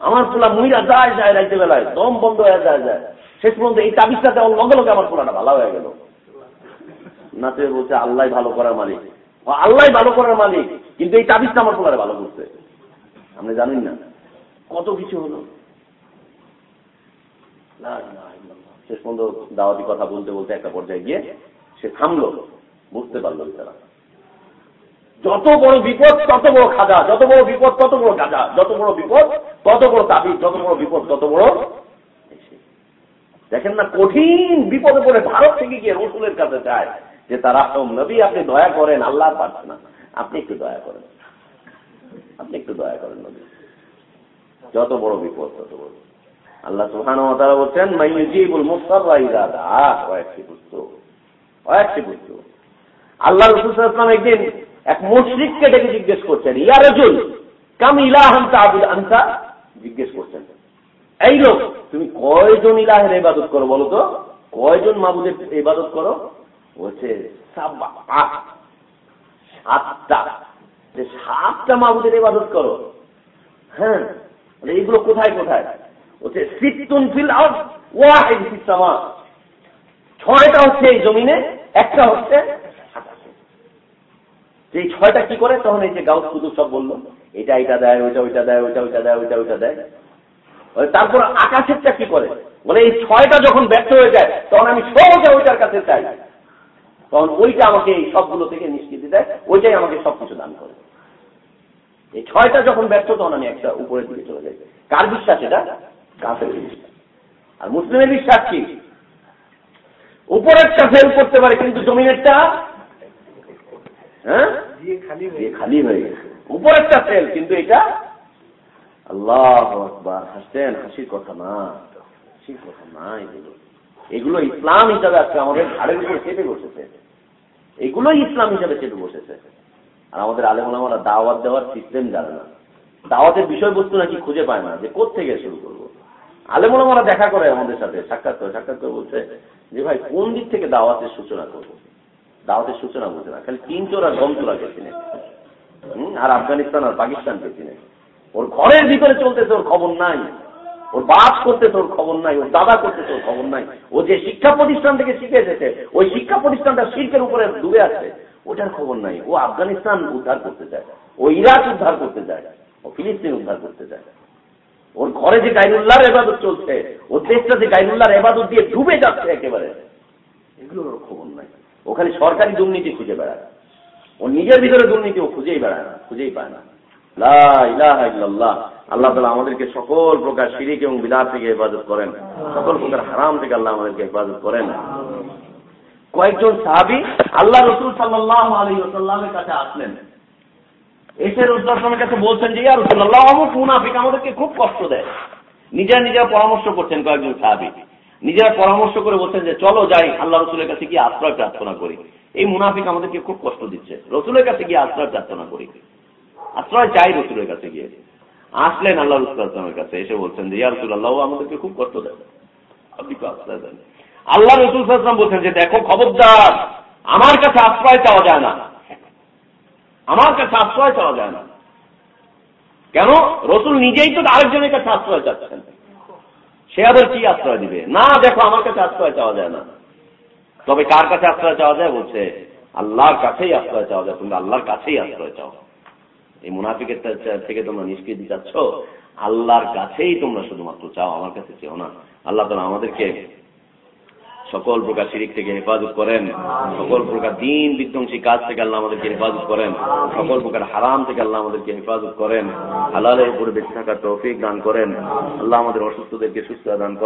আমার পোলা মহিলা যায় যায় রাইতে বেলায়, দম বন্ধ হয়ে যায় যায়। শেষ পর্যন্ত এই তাবিজটা দেওয়ার লগে লগে আমার পোলাটা ভালো হয়ে গেল। নাতে বলছে আল্লাহ ভালো করার মালিক। আল্লাহ ভালো করার মালিক, কিন্তু এই তাবিজটা আমার পোলারে ভালো করছে। আপনি জানেন না? কত কিছু হলো? শেষ পর্যন্ত দাওয়াতি কথা বলতে বলতে একটা পর্যায়ে গিয়ে সে থামলো। বুঝতে পারল তারা যত বড় বিপদ, তত বড় খাজা, যত বড় বিপদ, তত বড় গাজা, যত বড় বিপদ, তত বড় তাবিজ, যত বড় বিপদ, তত বড় দেখেন না, কঠিন বিপদে পড়ে ভারত থেকে গিয়ে রসুলের কাছে চায় যে তারা নবী, আপনি দয়া করেন, আল্লাহ পারছে না। আপনি একটু দয়া করেন। আপনি একটু দয়া করেন নবী। যত বড় বিপদ, তত বড়। আল্লাহ সুহান তারা বলছেন আল্লাহ রসুলাম একদিন এক মুশরিককে ডেকে জিজ্ঞেস করছেন, ইয়া রজুল, কাম ইলাহান্তা আবুল আনসা জিজ্ঞেস করছেন। এই লোক, তুমি কয়জন ইলাহের ইবাদত করো বলো তো? কয়জন মাবুদের ইবাদত করো? বলছে সাতটা মাবুদের ইবাদত করো। হ্যাঁ? এইগুলো কোথায় কোথায়? বলছে, সিত্তুন ফিল ছয়টা হচ্ছে এই জমিনে, একটা হচ্ছে এই ছয়টা কি করে? তখন এই যে গাউস কুদু সব বলল, এটা এটা দেয়, ওইটা ওইটা দেয়, ওইটা ওইটা দেয়, ওইটা ওইটা দেয়। তারপর আকাশেরটা কি করে? বলে, এই ছয়টা যখন ব্যর্থ হয়ে যায়, তখন আমি সহজে ওইটার কাছে চাই। তখন ওইটা আমাকে এই সবগুলো থেকে নিষ্কৃতি দেয় ওইটাই আমাকে সবকিছু দান করে। এই ছয়টা যখন ব্যর্থ তখন আমি একটা উপরের দিকে চলে যাই। কার বিশ্বাস এটা? কাফের বিশ্বাস। আর মুসলিমের বিশ্বাস কি? উপরেরটা ফেল করতে পারে কিন্তু জমিনেরটা হ্যাঁ? খালি হয়ে গেছে। উপরেরটা ফেল কিন্তু এটা আল্লাহ আকবার হাসতেন হাসির কথা না। হাসির কথা না এগুলো। এগুলো ইসলাম হিসাবে আজকে আমাদের ঘাড়ের উপর চেপে বসেছে। এগুলোই ইসলাম হিসাবে চেপে বসেছে। আর আমাদের আলেমারা দাওয়াত দেওয়ার সিস্টেম জানে না। দাওয়াতের বিষয়বস্তু নাকি খুঁজে পায় না যে থেকে শুরু করব। আলেমারা দেখা করে আমাদের সাথে, সাক্ষাৎ করে সাক্ষাৎ করে বলছে যে ভাই, কোন দিক থেকে দাওয়াতের সূচনা করব? দাওয়াতের সূচনা বুঝে না, খালি তিন চোর আর গম চোরাকে চিনে? আর আফগানিস্তান আর পাকিস্তানকে চিনে? ওর ঘরের ভিতরে চলতেছে, ওর খবর নাই। ওর বাপ করতেছে ওর খবর নাই, ওর দাদা করতেছে ওর খবর নাই। ও যে শিক্ষা প্রতিষ্ঠান থেকে শিখে এসেছে, ওই শিক্ষা প্রতিষ্ঠানটা শিল্পের উপরে ডুবে আছে, ওটার খবর নাই। ও আফগানিস্তান উদ্ধার করতে চায়, ও ইরাক উদ্ধার করতে চায়, ও ফিলিস্তিন উদ্ধার করতে চায়। ওর ঘরে যে গাইনুল্লাহর এবাদত চলছে, ওর দেশটা যে গাইনুল্লাহর এবাদত দিয়ে ডুবে যাচ্ছে একেবারে, এগুলোর খবর নাই। ওখানে সরকারি দুর্নীতি খুঁজে বেড়ায়। ও নিজের ভিতরে দুর্নীতি ও খুঁজেই বেড়ায় না, খুঁজেই পায় না। আল্লাহ তালা আমাদেরকে সকল প্রকার শিরিক এবং বিদার থেকে হেফাজত করেন। সকল প্রকার হারাম থেকে আল্লাহ আমাদেরকে হেফাজত করেন। কয়েকজন সাহাবি আল্লাহ রসুল সাল্লাহ আলী ওসাল্লামের কাছে আসলেন। এসে রসুলের কাছে বলছেন যে, ইয়া রসুল্লাহ অমুক মুনাফিক আমাদেরকে খুব কষ্ট দেয়। নিজেরা নিজেরা পরামর্শ করছেন কয়েকজন সাহাবি। নিজেরা পরামর্শ করে বলছেন যে, চলো যাই, আল্লাহ রসুলের কাছে গিয়ে আশ্রয় প্রার্থনা করি। এই মুনাফিক আমাদেরকে খুব কষ্ট দিচ্ছে। রসুলের কাছে গিয়ে আশ্রয় প্রার্থনা করি। আশ্রয় চাই রসুলের কাছে গিয়ে। আসলেন আল্লাহ রসুলের কাছে, এসে বলছেন যে, ইয়া রসুল আল্লাহ আমাদেরকে খুব কষ্ট দেয় আপনি তো আশ্রয় দেন। আল্লাহ রসুল সাল্লাম বলছেন যে, দেখো, খবরদার, আমার কাছে আশ্রয় চাওয়া যায় না। আমার কাছে আশ্রয় চাওয়া যায় না। কেন? রসুল নিজেই তো আরেকজনের কাছে আশ্রয় চাচ্ছেন। সে আবার কি আশ্রয় দিবে? না, দেখো, আমার কাছে আশ্রয় চাওয়া যায় না। তবে কার কাছে আশ্রয় চাওয়া যায়? বলছে, আল্লাহর কাছেই আশ্রয় চাওয়া যায়, তোমরা আল্লাহর কাছেই আশ্রয় চাও। এই মুনাফিকের থেকে তোমরা নিষ্কৃতি চাচ্ছ, আল্লাহর কাছেই তোমরা শুধুমাত্র চাও, আমার কাছে চেও না। আল্লাহ তালা আমাদেরকে সকল প্রকার শিরিক থেকে হেফাজত করেন, সকল প্রকার দিন বিধ্বংসী কাজ থেকে আল্লাহ আমাদেরকে হেফাজত করেন, সকল প্রকার হারাম থেকে আল্লাহ আমাদেরকে হেফাজত করেন, হালালের উপরে বেঁচে থাকার তৌফিক দান করেন, আল্লাহ আমাদের অসুস্থদেরকে সুস্থ দান করেন।